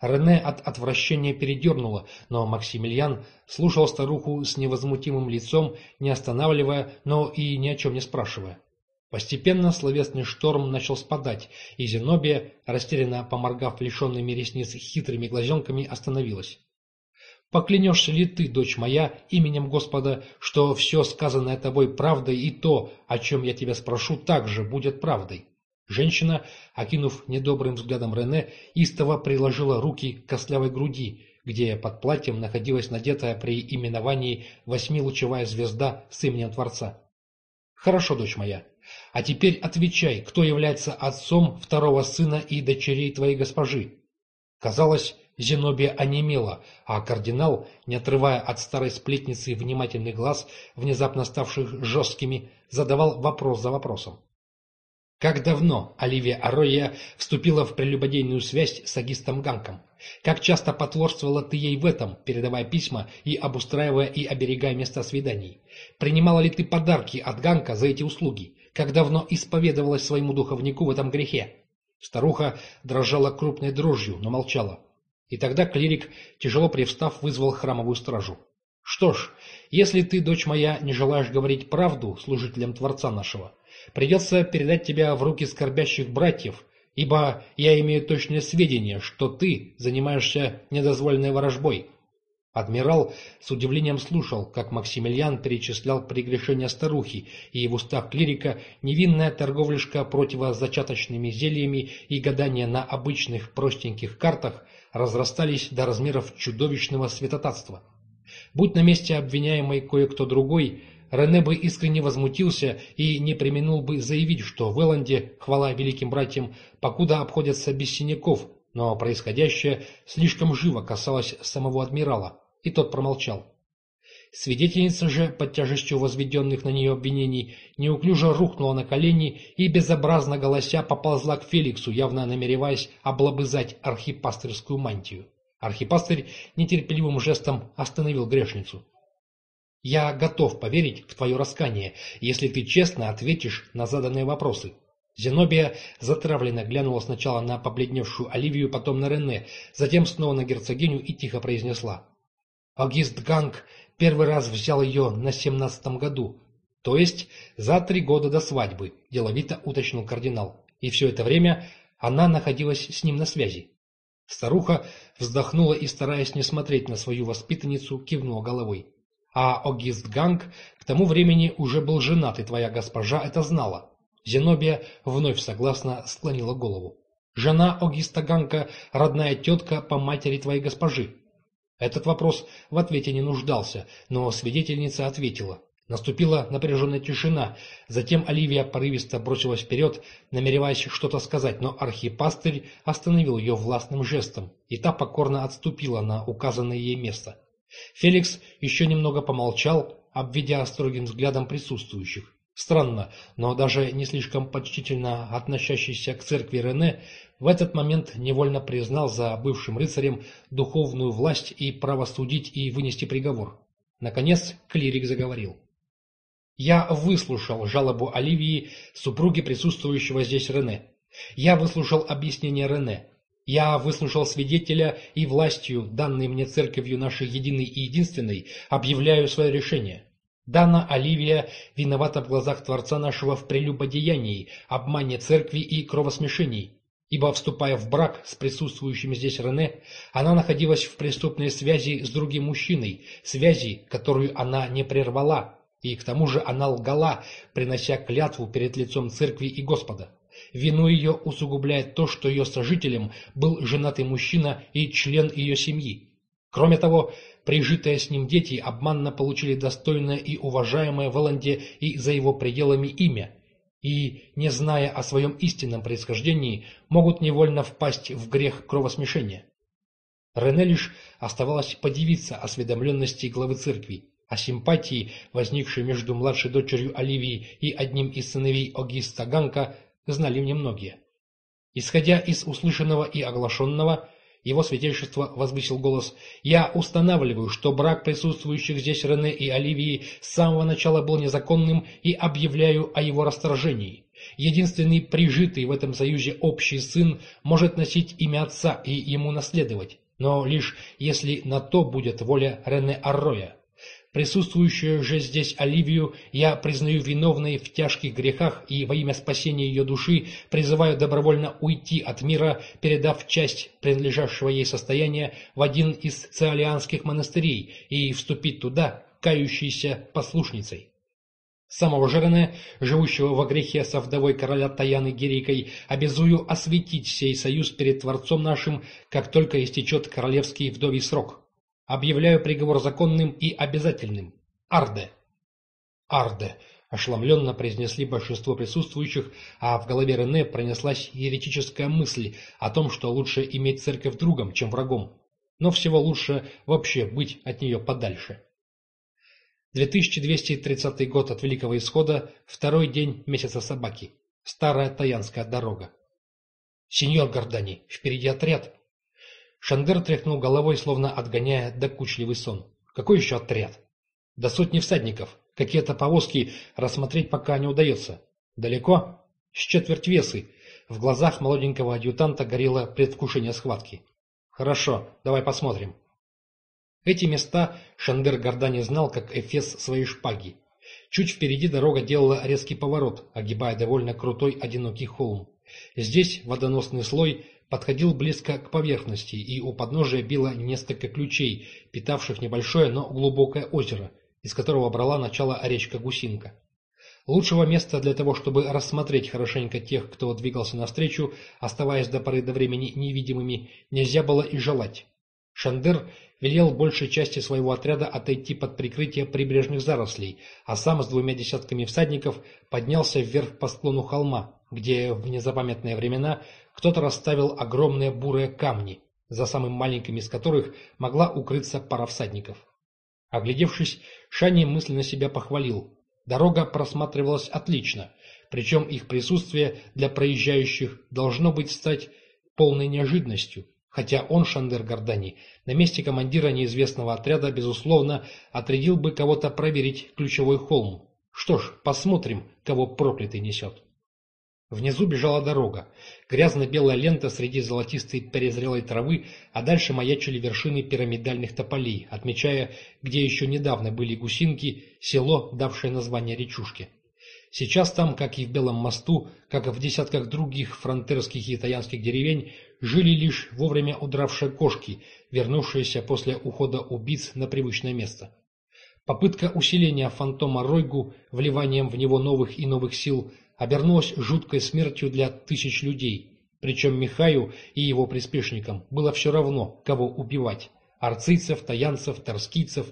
Рене от отвращения передернуло, но Максимилиан слушал старуху с невозмутимым лицом, не останавливая, но и ни о чем не спрашивая. Постепенно словесный шторм начал спадать, и Зенобия, растерянно поморгав лишенными ресниц хитрыми глазенками, остановилась. «Поклянешься ли ты, дочь моя, именем Господа, что все сказанное тобой правдой и то, о чем я тебя спрошу, также будет правдой?» Женщина, окинув недобрым взглядом Рене, истово приложила руки к костлявой груди, где под платьем находилась надетая при именовании восьмилучевая звезда с именем Творца. «Хорошо, дочь моя. А теперь отвечай, кто является отцом второго сына и дочерей твоей госпожи?» Казалось, Зенобия онемела, а кардинал, не отрывая от старой сплетницы внимательный глаз, внезапно ставших жесткими, задавал вопрос за вопросом. Как давно Оливия Арроя вступила в прелюбодейную связь с агистом Ганком? Как часто потворствовала ты ей в этом, передавая письма и обустраивая и оберегая места свиданий? Принимала ли ты подарки от Ганка за эти услуги? Как давно исповедовалась своему духовнику в этом грехе? Старуха дрожала крупной дрожью, но молчала. И тогда клирик, тяжело привстав, вызвал храмовую стражу. «Что ж, если ты, дочь моя, не желаешь говорить правду служителям Творца нашего, Придется передать тебя в руки скорбящих братьев, ибо я имею точное сведения, что ты занимаешься недозволенной ворожбой». Адмирал с удивлением слушал, как Максимилиан перечислял прегрешения старухи, и в устах клирика невинная торговляшка противозачаточными зельями и гадания на обычных простеньких картах разрастались до размеров чудовищного святотатства. Будь на месте обвиняемой кое-кто другой, Рене бы искренне возмутился и не применул бы заявить, что в Элленде, хвала великим братьям, покуда обходятся без синяков, но происходящее слишком живо касалось самого адмирала, и тот промолчал. Свидетельница же, под тяжестью возведенных на нее обвинений, неуклюже рухнула на колени и, безобразно голося, поползла к Феликсу, явно намереваясь облобызать архипастырскую мантию. Архипастырь нетерпеливым жестом остановил грешницу. Я готов поверить в твое раскание, если ты честно ответишь на заданные вопросы. Зенобия затравленно глянула сначала на побледневшую Оливию, потом на Рене, затем снова на герцогиню и тихо произнесла. Агист Ганг первый раз взял ее на семнадцатом году, то есть за три года до свадьбы, деловито уточнил кардинал. И все это время Она находилась с ним на связи. Старуха вздохнула и, стараясь не смотреть на свою воспитанницу, кивнула головой. А Огист Ганг к тому времени уже был женат, и твоя госпожа это знала. Зенобия вновь согласно склонила голову. Жена Огиста Ганка – родная тетка по матери твоей госпожи. Этот вопрос в ответе не нуждался, но свидетельница ответила. Наступила напряженная тишина, затем Оливия порывисто бросилась вперед, намереваясь что-то сказать, но архипастырь остановил ее властным жестом, и та покорно отступила на указанное ей место. Феликс еще немного помолчал, обведя строгим взглядом присутствующих. Странно, но даже не слишком почтительно относящийся к церкви Рене в этот момент невольно признал за бывшим рыцарем духовную власть и право судить и вынести приговор. Наконец клирик заговорил. Я выслушал жалобу Оливии, супруги присутствующего здесь Рене. Я выслушал объяснение Рене. Я выслушал свидетеля и властью, данной мне церковью нашей единой и единственной, объявляю свое решение. Дана Оливия виновата в глазах Творца нашего в прелюбодеянии, обмане церкви и кровосмешении. Ибо, вступая в брак с присутствующим здесь Рене, она находилась в преступной связи с другим мужчиной, связи, которую она не прервала, и к тому же она лгала, принося клятву перед лицом церкви и Господа. Вину ее усугубляет то, что ее сожителем был женатый мужчина и член ее семьи. Кроме того, прижитые с ним дети обманно получили достойное и уважаемое в Элленде и за его пределами имя, и, не зная о своем истинном происхождении, могут невольно впасть в грех кровосмешения. Рене лишь оставалось подивиться осведомленности главы церкви. О симпатии, возникшей между младшей дочерью Оливии и одним из сыновей Огиста Ганка, знали немногие. Исходя из услышанного и оглашенного, его святейшество возвысил голос, «Я устанавливаю, что брак присутствующих здесь Рене и Оливии с самого начала был незаконным и объявляю о его расторжении. Единственный прижитый в этом союзе общий сын может носить имя отца и ему наследовать, но лишь если на то будет воля Рене Арроя. Присутствующую же здесь Оливию я признаю виновной в тяжких грехах и во имя спасения ее души призываю добровольно уйти от мира, передав часть принадлежавшего ей состояния в один из циолианских монастырей и вступить туда, кающейся послушницей. Самого Жерене, живущего во грехе со вдовой короля Таяны Герикой, обязую осветить сей союз перед Творцом нашим, как только истечет королевский вдовий срок. Объявляю приговор законным и обязательным. Арде. Арде. Ошеломленно произнесли большинство присутствующих, а в голове Рене пронеслась еретическая мысль о том, что лучше иметь церковь другом, чем врагом. Но всего лучше вообще быть от нее подальше. 2230 год от Великого Исхода, второй день месяца собаки. Старая Таянская дорога. «Сеньор Гордани, впереди отряд!» Шандер тряхнул головой, словно отгоняя докучливый сон. Какой еще отряд? До сотни всадников. Какие-то повозки рассмотреть пока не удается. Далеко? С четверть весы. В глазах молоденького адъютанта горело предвкушение схватки. Хорошо, давай посмотрим. Эти места Шандер Гордани знал, как эфес своей шпаги. Чуть впереди дорога делала резкий поворот, огибая довольно крутой одинокий холм. Здесь водоносный слой подходил близко к поверхности, и у подножия било несколько ключей, питавших небольшое, но глубокое озеро, из которого брала начало речка Гусинка. Лучшего места для того, чтобы рассмотреть хорошенько тех, кто двигался навстречу, оставаясь до поры до времени невидимыми, нельзя было и желать. Шандер велел большей части своего отряда отойти под прикрытие прибрежных зарослей, а сам с двумя десятками всадников поднялся вверх по склону холма, где в незапамятные времена кто-то расставил огромные бурые камни, за самым маленьким из которых могла укрыться пара всадников. Оглядевшись, Шани мысленно себя похвалил. Дорога просматривалась отлично, причем их присутствие для проезжающих должно быть стать полной неожиданностью, хотя он, Шандер Гордани, на месте командира неизвестного отряда, безусловно, отрядил бы кого-то проверить ключевой холм. Что ж, посмотрим, кого проклятый несет. Внизу бежала дорога, грязно-белая лента среди золотистой перезрелой травы, а дальше маячили вершины пирамидальных тополей, отмечая, где еще недавно были гусинки, село, давшее название речушке. Сейчас там, как и в Белом мосту, как и в десятках других фронтерских и итальянских деревень, жили лишь вовремя удравшие кошки, вернувшиеся после ухода убийц на привычное место. Попытка усиления фантома Ройгу, вливанием в него новых и новых сил, обернулась жуткой смертью для тысяч людей, причем Михаю и его приспешникам было все равно, кого убивать – арцийцев, таянцев, торскийцев.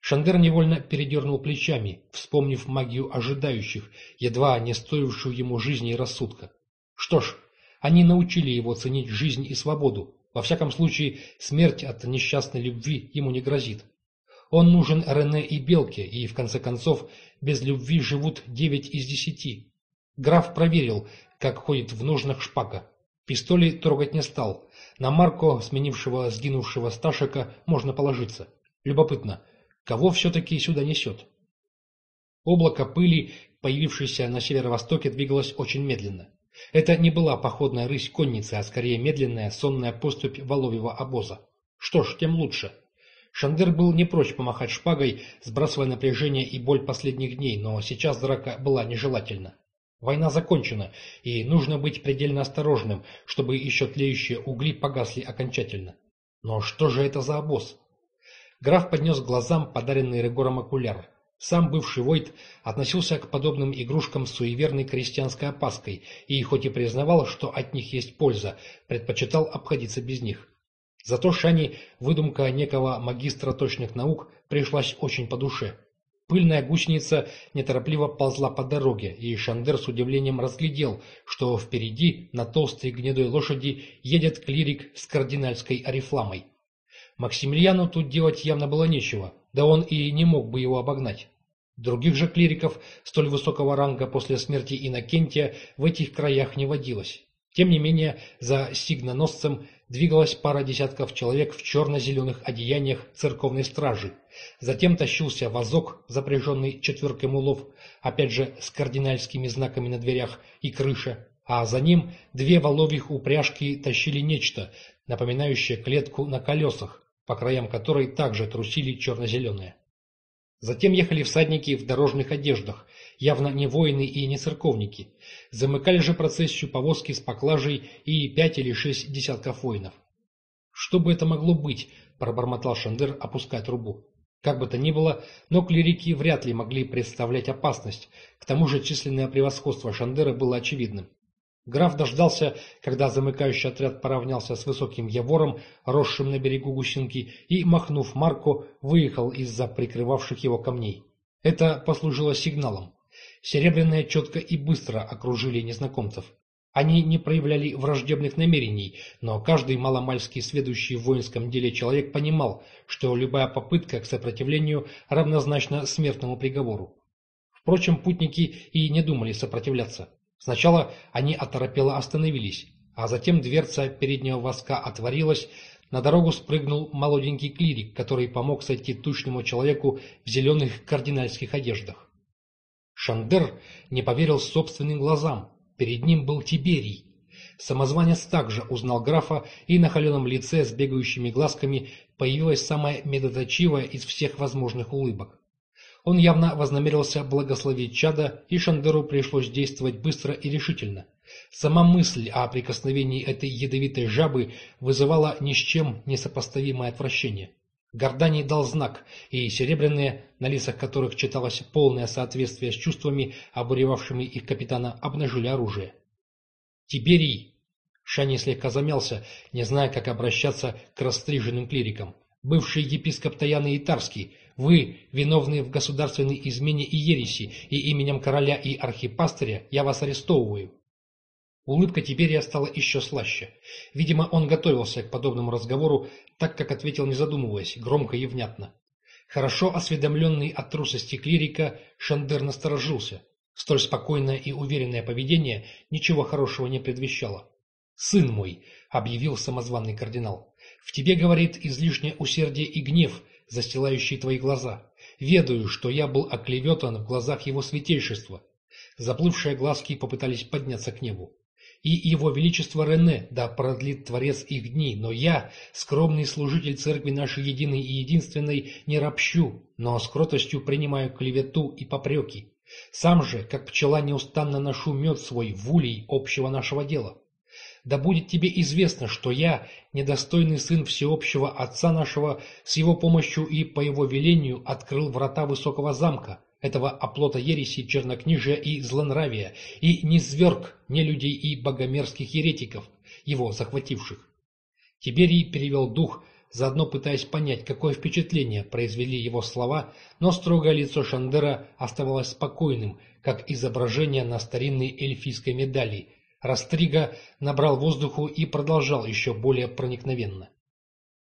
Шандер невольно передернул плечами, вспомнив магию ожидающих, едва не стоившую ему жизни и рассудка. Что ж, они научили его ценить жизнь и свободу. Во всяком случае, смерть от несчастной любви ему не грозит. Он нужен Рене и Белке, и, в конце концов, без любви живут девять из десяти. Граф проверил, как ходит в ножнах шпага. Пистоли трогать не стал. На Марко, сменившего сгинувшего Сташика, можно положиться. Любопытно, кого все-таки сюда несет? Облако пыли, появившееся на северо-востоке, двигалось очень медленно. Это не была походная рысь конницы, а скорее медленная сонная поступь воловьего обоза. Что ж, тем лучше. Шандер был не прочь помахать шпагой, сбрасывая напряжение и боль последних дней, но сейчас драка была нежелательна. Война закончена, и нужно быть предельно осторожным, чтобы еще тлеющие угли погасли окончательно. Но что же это за обоз? Граф поднес глазам подаренный Регором окуляр. Сам бывший Войт относился к подобным игрушкам с суеверной крестьянской опаской и, хоть и признавал, что от них есть польза, предпочитал обходиться без них. Зато Шани выдумка некого магистра точных наук пришлась очень по душе. Пыльная гусеница неторопливо ползла по дороге, и Шандер с удивлением разглядел, что впереди на толстой гнедой лошади едет клирик с кардинальской орифламой. Максимилиану тут делать явно было нечего, да он и не мог бы его обогнать. Других же клириков столь высокого ранга после смерти Иннокентия в этих краях не водилось. Тем не менее, за сигноносцем двигалась пара десятков человек в черно-зеленых одеяниях церковной стражи. Затем тащился вазок, запряженный четверкой мулов, опять же с кардинальскими знаками на дверях и крыше, а за ним две воловьих упряжки тащили нечто, напоминающее клетку на колесах, по краям которой также трусили черно-зеленые. Затем ехали всадники в дорожных одеждах, явно не воины и не церковники. Замыкали же процессию повозки с поклажей и пять или шесть десятков воинов. «Что бы это могло быть?» – пробормотал Шандер, опуская трубу. Как бы то ни было, но клирики вряд ли могли представлять опасность, к тому же численное превосходство Шандера было очевидным. Граф дождался, когда замыкающий отряд поравнялся с высоким явором, росшим на берегу Гусинки, и, махнув Марко, выехал из-за прикрывавших его камней. Это послужило сигналом. Серебряные четко и быстро окружили незнакомцев. Они не проявляли враждебных намерений, но каждый маломальский сведущий в воинском деле человек понимал, что любая попытка к сопротивлению равнозначна смертному приговору. Впрочем, путники и не думали сопротивляться. Сначала они оторопело остановились, а затем дверца переднего воска отворилась, на дорогу спрыгнул молоденький клирик, который помог сойти тучному человеку в зеленых кардинальских одеждах. Шандер не поверил собственным глазам. Перед ним был Тиберий. Самозванец также узнал графа, и на холеном лице с бегающими глазками появилась самая медоточивая из всех возможных улыбок. Он явно вознамерился благословить чада, и Шандеру пришлось действовать быстро и решительно. Сама мысль о прикосновении этой ядовитой жабы вызывала ни с чем несопоставимое отвращение. Горданий дал знак, и серебряные, на лицах которых читалось полное соответствие с чувствами, обуревавшими их капитана, обнажили оружие. «Тиберий!» Шани слегка замялся, не зная, как обращаться к расстриженным клирикам. «Бывший епископ Таяны Итарский, вы, виновные в государственной измене и ереси, и именем короля и архипастыря, я вас арестовываю. Улыбка Тиберия стала еще слаще. Видимо, он готовился к подобному разговору, так как ответил не задумываясь, громко и внятно. Хорошо осведомленный о трусости клирика, Шандер насторожился. Столь спокойное и уверенное поведение ничего хорошего не предвещало. «Сын мой», — объявил самозваный кардинал, — «в тебе, говорит, излишнее усердие и гнев, застилающий твои глаза. Ведаю, что я был оклеветан в глазах его святейшества». Заплывшие глазки попытались подняться к небу. И его величество Рене, да продлит Творец их дни, но я, скромный служитель церкви нашей единой и единственной, не ропщу, но с кротостью принимаю клевету и попреки. Сам же, как пчела, неустанно ношу мед свой в улей общего нашего дела. Да будет тебе известно, что я, недостойный сын всеобщего отца нашего, с его помощью и по его велению открыл врата высокого замка, этого оплота ереси, чернокнижия и злонравия, и не зверг людей и богомерзких еретиков, его захвативших. Тиберий перевел дух, заодно пытаясь понять, какое впечатление произвели его слова, но строгое лицо Шандера оставалось спокойным, как изображение на старинной эльфийской медали, Растрига набрал воздуху и продолжал еще более проникновенно.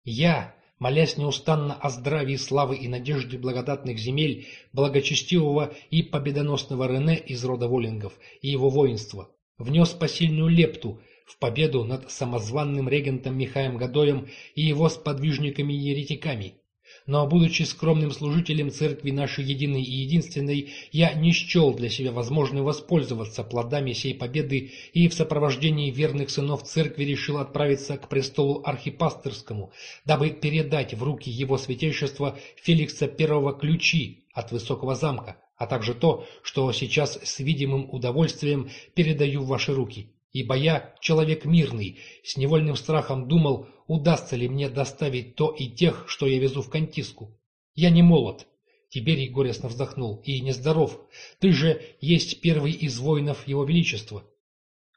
«Я, молясь неустанно о здравии, славы и надежде благодатных земель, благочестивого и победоносного Рене из рода Волингов и его воинства, внес посильную лепту в победу над самозванным регентом Михаем Гадоем и его сподвижниками-еретиками, но, будучи скромным служителем церкви нашей единой и единственной, я не счел для себя возможным воспользоваться плодами сей победы и в сопровождении верных сынов церкви решил отправиться к престолу архипастерскому, дабы передать в руки его святейшества Феликса Первого ключи от высокого замка, а также то, что сейчас с видимым удовольствием передаю в ваши руки. Ибо я человек мирный, с невольным страхом думал, удастся ли мне доставить то и тех, что я везу в Кантиску. Я не молод. Тиберий горестно вздохнул. И нездоров. Ты же есть первый из воинов его величества.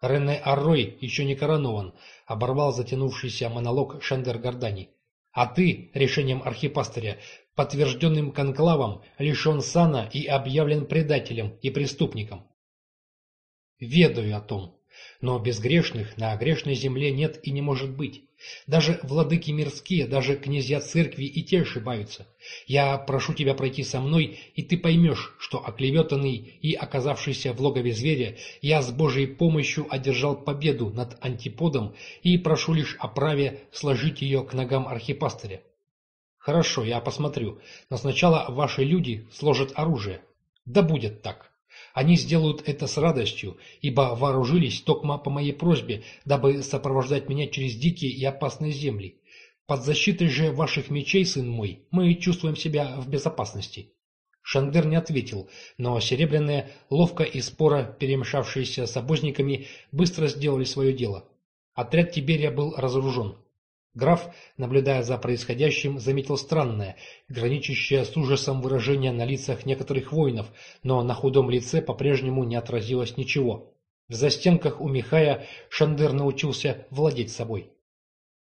Рене Аррой еще не коронован, оборвал затянувшийся монолог Шендер Гордани. А ты, решением архипастыря, подтвержденным конклавом, лишен сана и объявлен предателем и преступником. Ведаю о том, но безгрешных на грешной земле нет и не может быть. Даже владыки мирские, даже князья церкви и те ошибаются. Я прошу тебя пройти со мной, и ты поймешь, что оклеветанный и оказавшийся в логове зверя, я с Божьей помощью одержал победу над антиподом и прошу лишь о праве сложить ее к ногам архипастыря. Хорошо, я посмотрю, но сначала ваши люди сложат оружие. Да будет так. Они сделают это с радостью, ибо вооружились токма по моей просьбе, дабы сопровождать меня через дикие и опасные земли. Под защитой же ваших мечей, сын мой, мы чувствуем себя в безопасности». Шандер не ответил, но серебряные, ловко и споро перемешавшиеся с обозниками, быстро сделали свое дело. Отряд Тиберия был разоружен. Граф, наблюдая за происходящим, заметил странное, граничащее с ужасом выражение на лицах некоторых воинов, но на худом лице по-прежнему не отразилось ничего. В застенках у Михая Шандер научился владеть собой.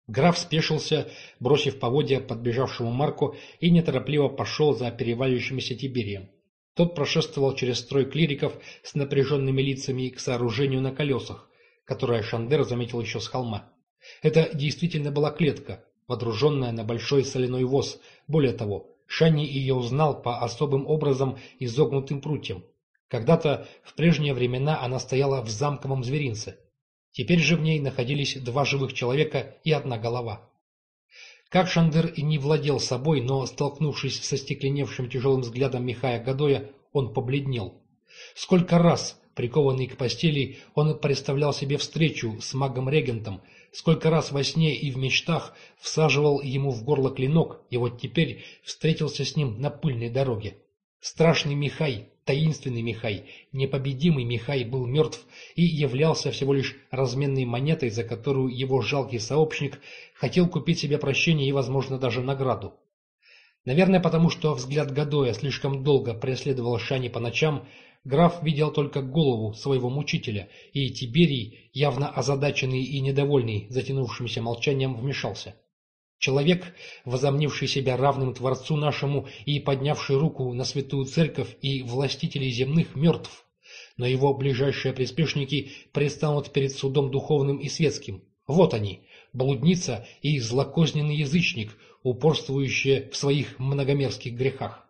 Граф спешился, бросив поводья подбежавшему Марку, и неторопливо пошел за переваливающимся Тиберием. Тот прошествовал через строй клириков с напряженными лицами к сооружению на колесах, которое Шандер заметил еще с холма. Это действительно была клетка, водруженная на большой соляной воз. Более того, Шани ее узнал по особым образом изогнутым прутьям. Когда-то, в прежние времена, она стояла в замковом зверинце. Теперь же в ней находились два живых человека и одна голова. Как Шандер и не владел собой, но, столкнувшись со стекленевшим тяжелым взглядом Михая Гадоя, он побледнел. Сколько раз, прикованный к постели, он представлял себе встречу с магом-регентом, Сколько раз во сне и в мечтах всаживал ему в горло клинок, и вот теперь встретился с ним на пыльной дороге. Страшный Михай, таинственный Михай, непобедимый Михай был мертв и являлся всего лишь разменной монетой, за которую его жалкий сообщник хотел купить себе прощение и, возможно, даже награду. Наверное, потому что взгляд Гадоя слишком долго преследовал Шани по ночам, Граф видел только голову своего мучителя, и Тиберий, явно озадаченный и недовольный затянувшимся молчанием, вмешался. Человек, возомнивший себя равным Творцу нашему и поднявший руку на святую церковь и властителей земных, мертв, но его ближайшие приспешники предстанут перед судом духовным и светским. Вот они, блудница и злокозненный язычник, упорствующие в своих многомерзких грехах.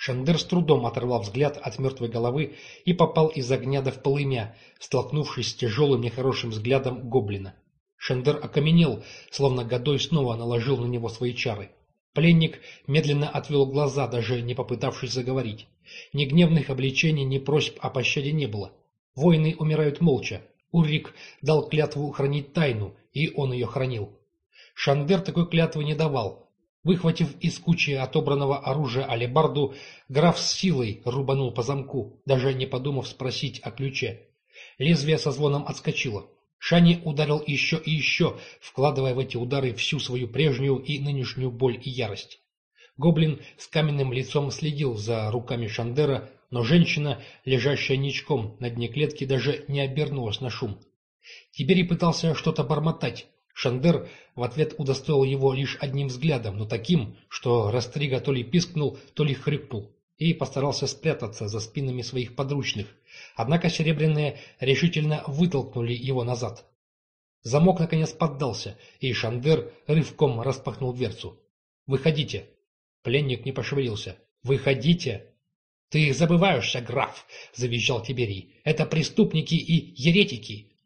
Шендер с трудом оторвал взгляд от мертвой головы и попал из огня до в полымя, столкнувшись с тяжелым нехорошим взглядом гоблина. Шендер окаменел, словно Годой снова наложил на него свои чары. Пленник медленно отвел глаза, даже не попытавшись заговорить. Ни гневных обличений, ни просьб о пощаде не было. Воины умирают молча. Уррик дал клятву хранить тайну, и он ее хранил. Шандер такой клятвы не давал, Выхватив из кучи отобранного оружия алебарду, граф с силой рубанул по замку, даже не подумав спросить о ключе. Лезвие со звоном отскочило. Шани ударил еще и еще, вкладывая в эти удары всю свою прежнюю и нынешнюю боль и ярость. Гоблин с каменным лицом следил за руками Шандера, но женщина, лежащая ничком на дне клетки, даже не обернулась на шум. Теперь и пытался что-то бормотать, Шандер в ответ удостоил его лишь одним взглядом, но таким, что Растрига то ли пискнул, то ли хрипнул, и постарался спрятаться за спинами своих подручных. Однако серебряные решительно вытолкнули его назад. Замок наконец поддался, и Шандер рывком распахнул дверцу. «Выходите!» Пленник не пошевелился. «Выходите!» «Ты забываешься, граф!» — завизжал Тиберий. «Это преступники и еретики!»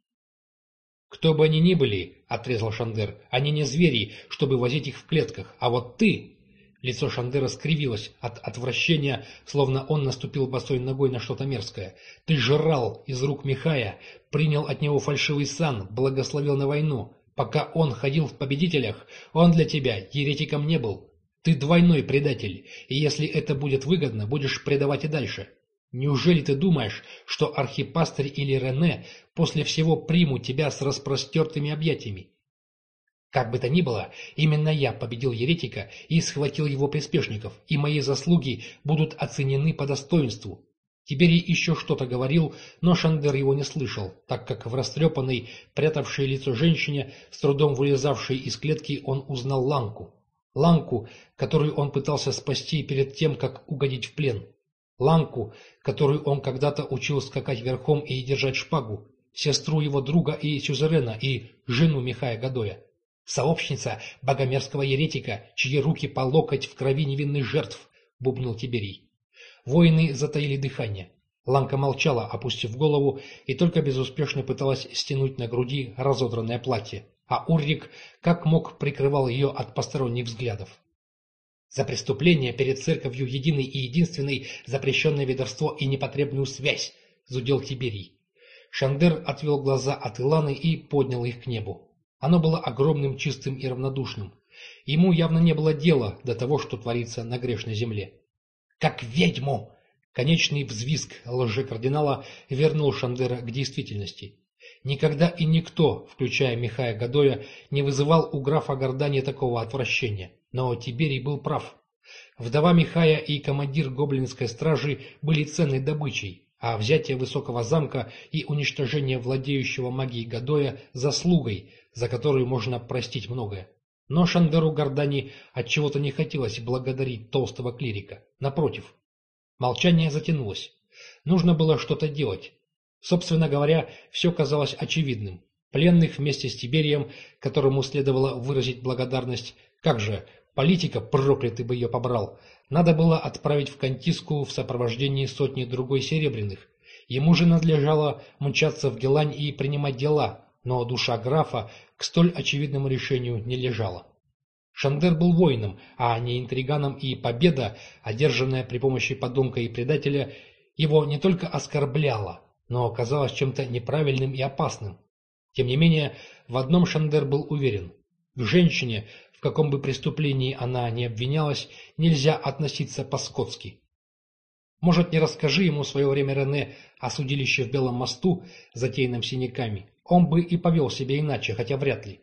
«Кто бы они ни были, — отрезал Шандер, — они не звери, чтобы возить их в клетках, а вот ты...» Лицо Шандера скривилось от отвращения, словно он наступил босой ногой на что-то мерзкое. «Ты жрал из рук Михая, принял от него фальшивый сан, благословил на войну. Пока он ходил в победителях, он для тебя еретиком не был. Ты двойной предатель, и если это будет выгодно, будешь предавать и дальше. Неужели ты думаешь, что архипастырь или Рене после всего примут тебя с распростертыми объятиями? Как бы то ни было, именно я победил еретика и схватил его приспешников, и мои заслуги будут оценены по достоинству. Теперь еще что-то говорил, но Шандер его не слышал, так как в растрепанной, прятавшей лицо женщине, с трудом вылезавшей из клетки, он узнал Ланку. Ланку, которую он пытался спасти перед тем, как угодить в плен. Ланку, которую он когда-то учил скакать верхом и держать шпагу, сестру его друга и сюзерена, и жену Михая Гадоя. Сообщница богомерзкого еретика, чьи руки по локоть в крови невинных жертв, бубнил Тиберий. Воины затаили дыхание. Ланка молчала, опустив голову, и только безуспешно пыталась стянуть на груди разодранное платье, а Уррик как мог прикрывал ее от посторонних взглядов. За преступление перед церковью единый и единственный, запрещенное ведовство и непотребную связь, зудел Тиберий. Шандер отвел глаза от Иланы и поднял их к небу. Оно было огромным, чистым и равнодушным. Ему явно не было дела до того, что творится на грешной земле. «Как ведьму!» Конечный взвизг лжекардинала вернул Шандера к действительности. Никогда и никто, включая Михая Гадоя, не вызывал у графа Гордани такого отвращения. Но Тиберий был прав. Вдова Михая и командир гоблинской стражи были ценной добычей, а взятие высокого замка и уничтожение владеющего магией Гадоя – заслугой, за которую можно простить многое. Но Шандеру Гордани отчего-то не хотелось благодарить толстого клирика. Напротив. Молчание затянулось. Нужно было что-то делать. Собственно говоря, все казалось очевидным. Пленных вместе с Тиберием, которому следовало выразить благодарность, как же, Политика, проклятый бы ее побрал. Надо было отправить в Кантиску в сопровождении сотни другой серебряных. Ему же надлежало мчаться в Гелань и принимать дела, но душа графа к столь очевидному решению не лежала. Шандер был воином, а не интриганом, и победа, одержанная при помощи подонка и предателя, его не только оскорбляла, но казалась чем-то неправильным и опасным. Тем не менее, в одном Шандер был уверен. К женщине, в каком бы преступлении она ни обвинялась, нельзя относиться по-скотски. Может, не расскажи ему в свое время Рене о судилище в Белом мосту, затеянном синяками, он бы и повел себя иначе, хотя вряд ли.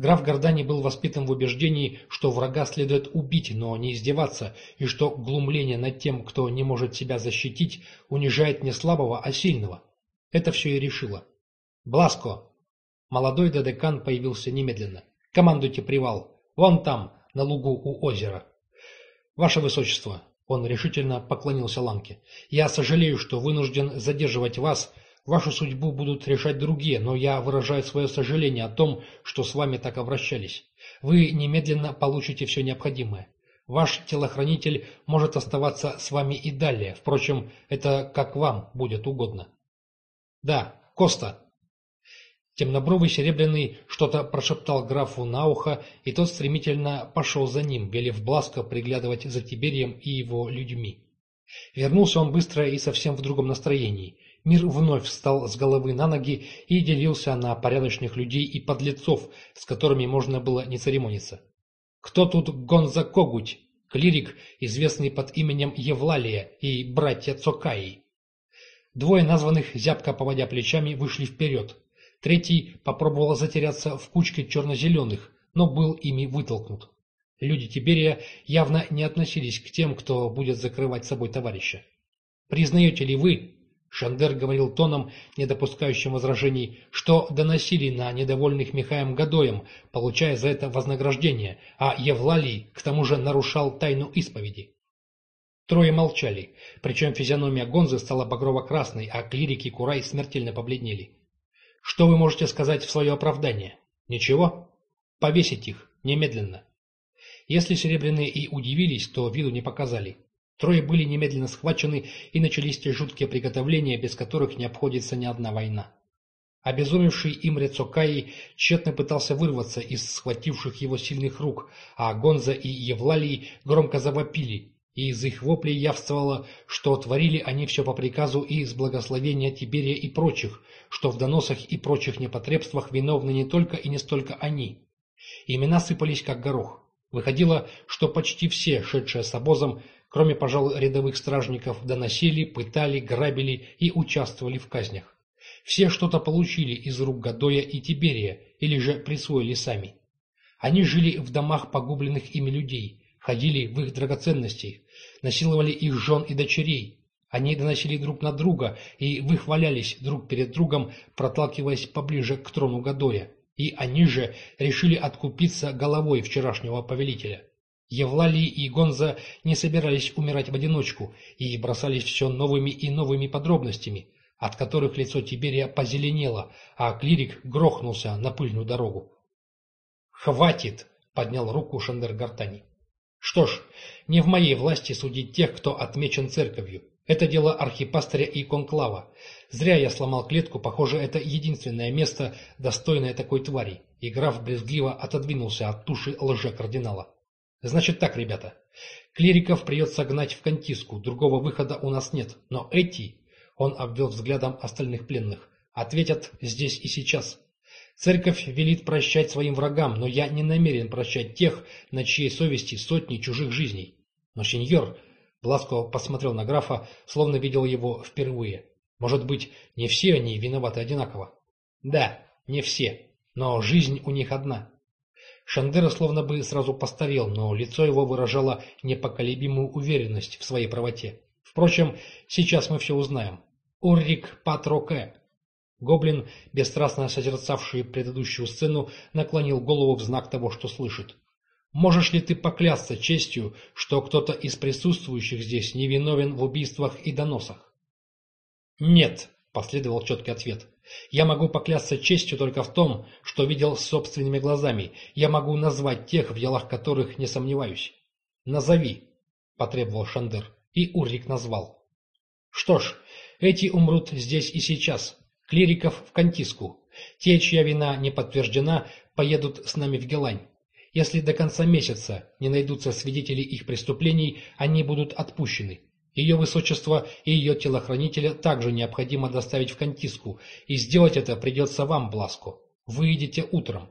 Граф Гордани был воспитан в убеждении, что врага следует убить, но не издеваться, и что глумление над тем, кто не может себя защитить, унижает не слабого, а сильного. Это все и решило. «Бласко!» Молодой дедекан появился немедленно. «Командуйте привал. Вон там, на лугу у озера. Ваше Высочество, он решительно поклонился Ланке. Я сожалею, что вынужден задерживать вас. Вашу судьбу будут решать другие, но я выражаю свое сожаление о том, что с вами так обращались. Вы немедленно получите все необходимое. Ваш телохранитель может оставаться с вами и далее. Впрочем, это как вам будет угодно. Да, Коста, Темнобровый Серебряный что-то прошептал графу на ухо, и тот стремительно пошел за ним, велев Бласко приглядывать за Тиберием и его людьми. Вернулся он быстро и совсем в другом настроении. Мир вновь встал с головы на ноги и делился на порядочных людей и подлецов, с которыми можно было не церемониться. Кто тут Гонза Когуть, клирик, известный под именем Евлалия, и братья Цокаи? Двое названных, зябко поводя плечами, вышли вперед. Третий попробовал затеряться в кучке черно-зеленых, но был ими вытолкнут. Люди Тиберия явно не относились к тем, кто будет закрывать собой товарища. «Признаете ли вы, — Шандер говорил тоном, не допускающим возражений, — что доносили на недовольных Михаем Гадоем, получая за это вознаграждение, а Евлалий к тому же нарушал тайну исповеди?» Трое молчали, причем физиономия Гонзы стала багрово-красной, а клирики Курай смертельно побледнели. «Что вы можете сказать в свое оправдание? Ничего? Повесить их, немедленно!» Если серебряные и удивились, то виду не показали. Трое были немедленно схвачены, и начались те жуткие приготовления, без которых не обходится ни одна война. Обезумевший им Рецокаи тщетно пытался вырваться из схвативших его сильных рук, а Гонза и Евлалий громко завопили, и из их воплей явствовало, что творили они все по приказу и из благословения Тиберия и прочих, что в доносах и прочих непотребствах виновны не только и не столько они. Имена сыпались как горох. Выходило, что почти все, шедшие с обозом, кроме, пожалуй, рядовых стражников, доносили, пытали, грабили и участвовали в казнях. Все что-то получили из рук Гадоя и Тиберия, или же присвоили сами. Они жили в домах погубленных ими людей, ходили в их драгоценности, насиловали их жен и дочерей. Они доносили друг на друга и выхвалялись друг перед другом, проталкиваясь поближе к трону Гадоя и они же решили откупиться головой вчерашнего повелителя. Евлалий и Гонза не собирались умирать в одиночку и бросались все новыми и новыми подробностями, от которых лицо Тиберия позеленело, а клирик грохнулся на пыльную дорогу. «Хватит!» — поднял руку Шандер Гартани. «Что ж, не в моей власти судить тех, кто отмечен церковью. Это дело архипастыря и конклава. Зря я сломал клетку, похоже, это единственное место, достойное такой твари. И граф брезгливо отодвинулся от туши лже-кардинала. Значит так, ребята. Клириков придется гнать в контиску, другого выхода у нас нет. Но эти, он обвел взглядом остальных пленных, ответят здесь и сейчас. Церковь велит прощать своим врагам, но я не намерен прощать тех, на чьей совести сотни чужих жизней. Но, сеньор, Бласко посмотрел на графа, словно видел его впервые. Может быть, не все они виноваты одинаково? Да, не все, но жизнь у них одна. Шандера словно бы сразу постарел, но лицо его выражало непоколебимую уверенность в своей правоте. Впрочем, сейчас мы все узнаем. Уррик Патроке. Гоблин, бесстрастно созерцавший предыдущую сцену, наклонил голову в знак того, что слышит. Можешь ли ты поклясться честью, что кто-то из присутствующих здесь невиновен в убийствах и доносах? Нет, последовал четкий ответ. Я могу поклясться честью только в том, что видел собственными глазами. Я могу назвать тех, в делах которых не сомневаюсь. Назови, потребовал Шандер, и Уррик назвал. Что ж, эти умрут здесь и сейчас. Клириков в Кантиску. Те, чья вина не подтверждена, поедут с нами в Гелань. Если до конца месяца не найдутся свидетели их преступлений, они будут отпущены. Ее высочество и ее телохранителя также необходимо доставить в Кантиску, и сделать это придется вам, Бласко. Вы идете утром.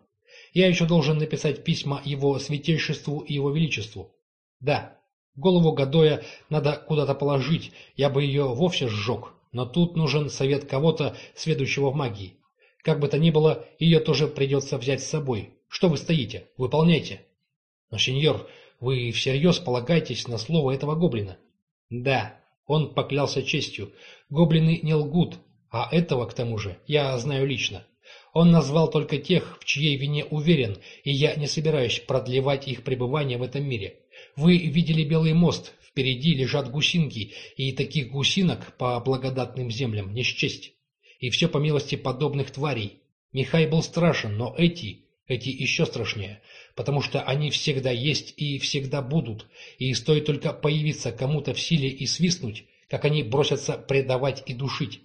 Я еще должен написать письма его святейшеству и его величеству. Да, голову Гадоя надо куда-то положить, я бы ее вовсе сжег, но тут нужен совет кого-то, сведущего в магии. Как бы то ни было, ее тоже придется взять с собой, что вы стоите? Выполняйте. Но, сеньор, вы всерьез полагаетесь на слово этого гоблина? Да, он поклялся честью. Гоблины не лгут, а этого, к тому же, я знаю лично. Он назвал только тех, в чьей вине уверен, и я не собираюсь продлевать их пребывание в этом мире. Вы видели Белый мост, впереди лежат гусинки, и таких гусинок по благодатным землям не счесть. И все по милости подобных тварей. Михай был страшен, но эти эти еще страшнее, потому что они всегда есть и всегда будут, и стоит только появиться кому-то в силе и свистнуть, как они бросятся предавать и душить.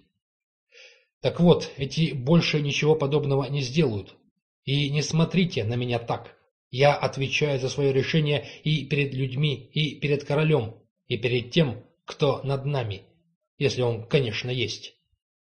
Так вот, эти больше ничего подобного не сделают. И не смотрите на меня так. Я отвечаю за свое решение и перед людьми, и перед королем, и перед тем, кто над нами, если он, конечно, есть.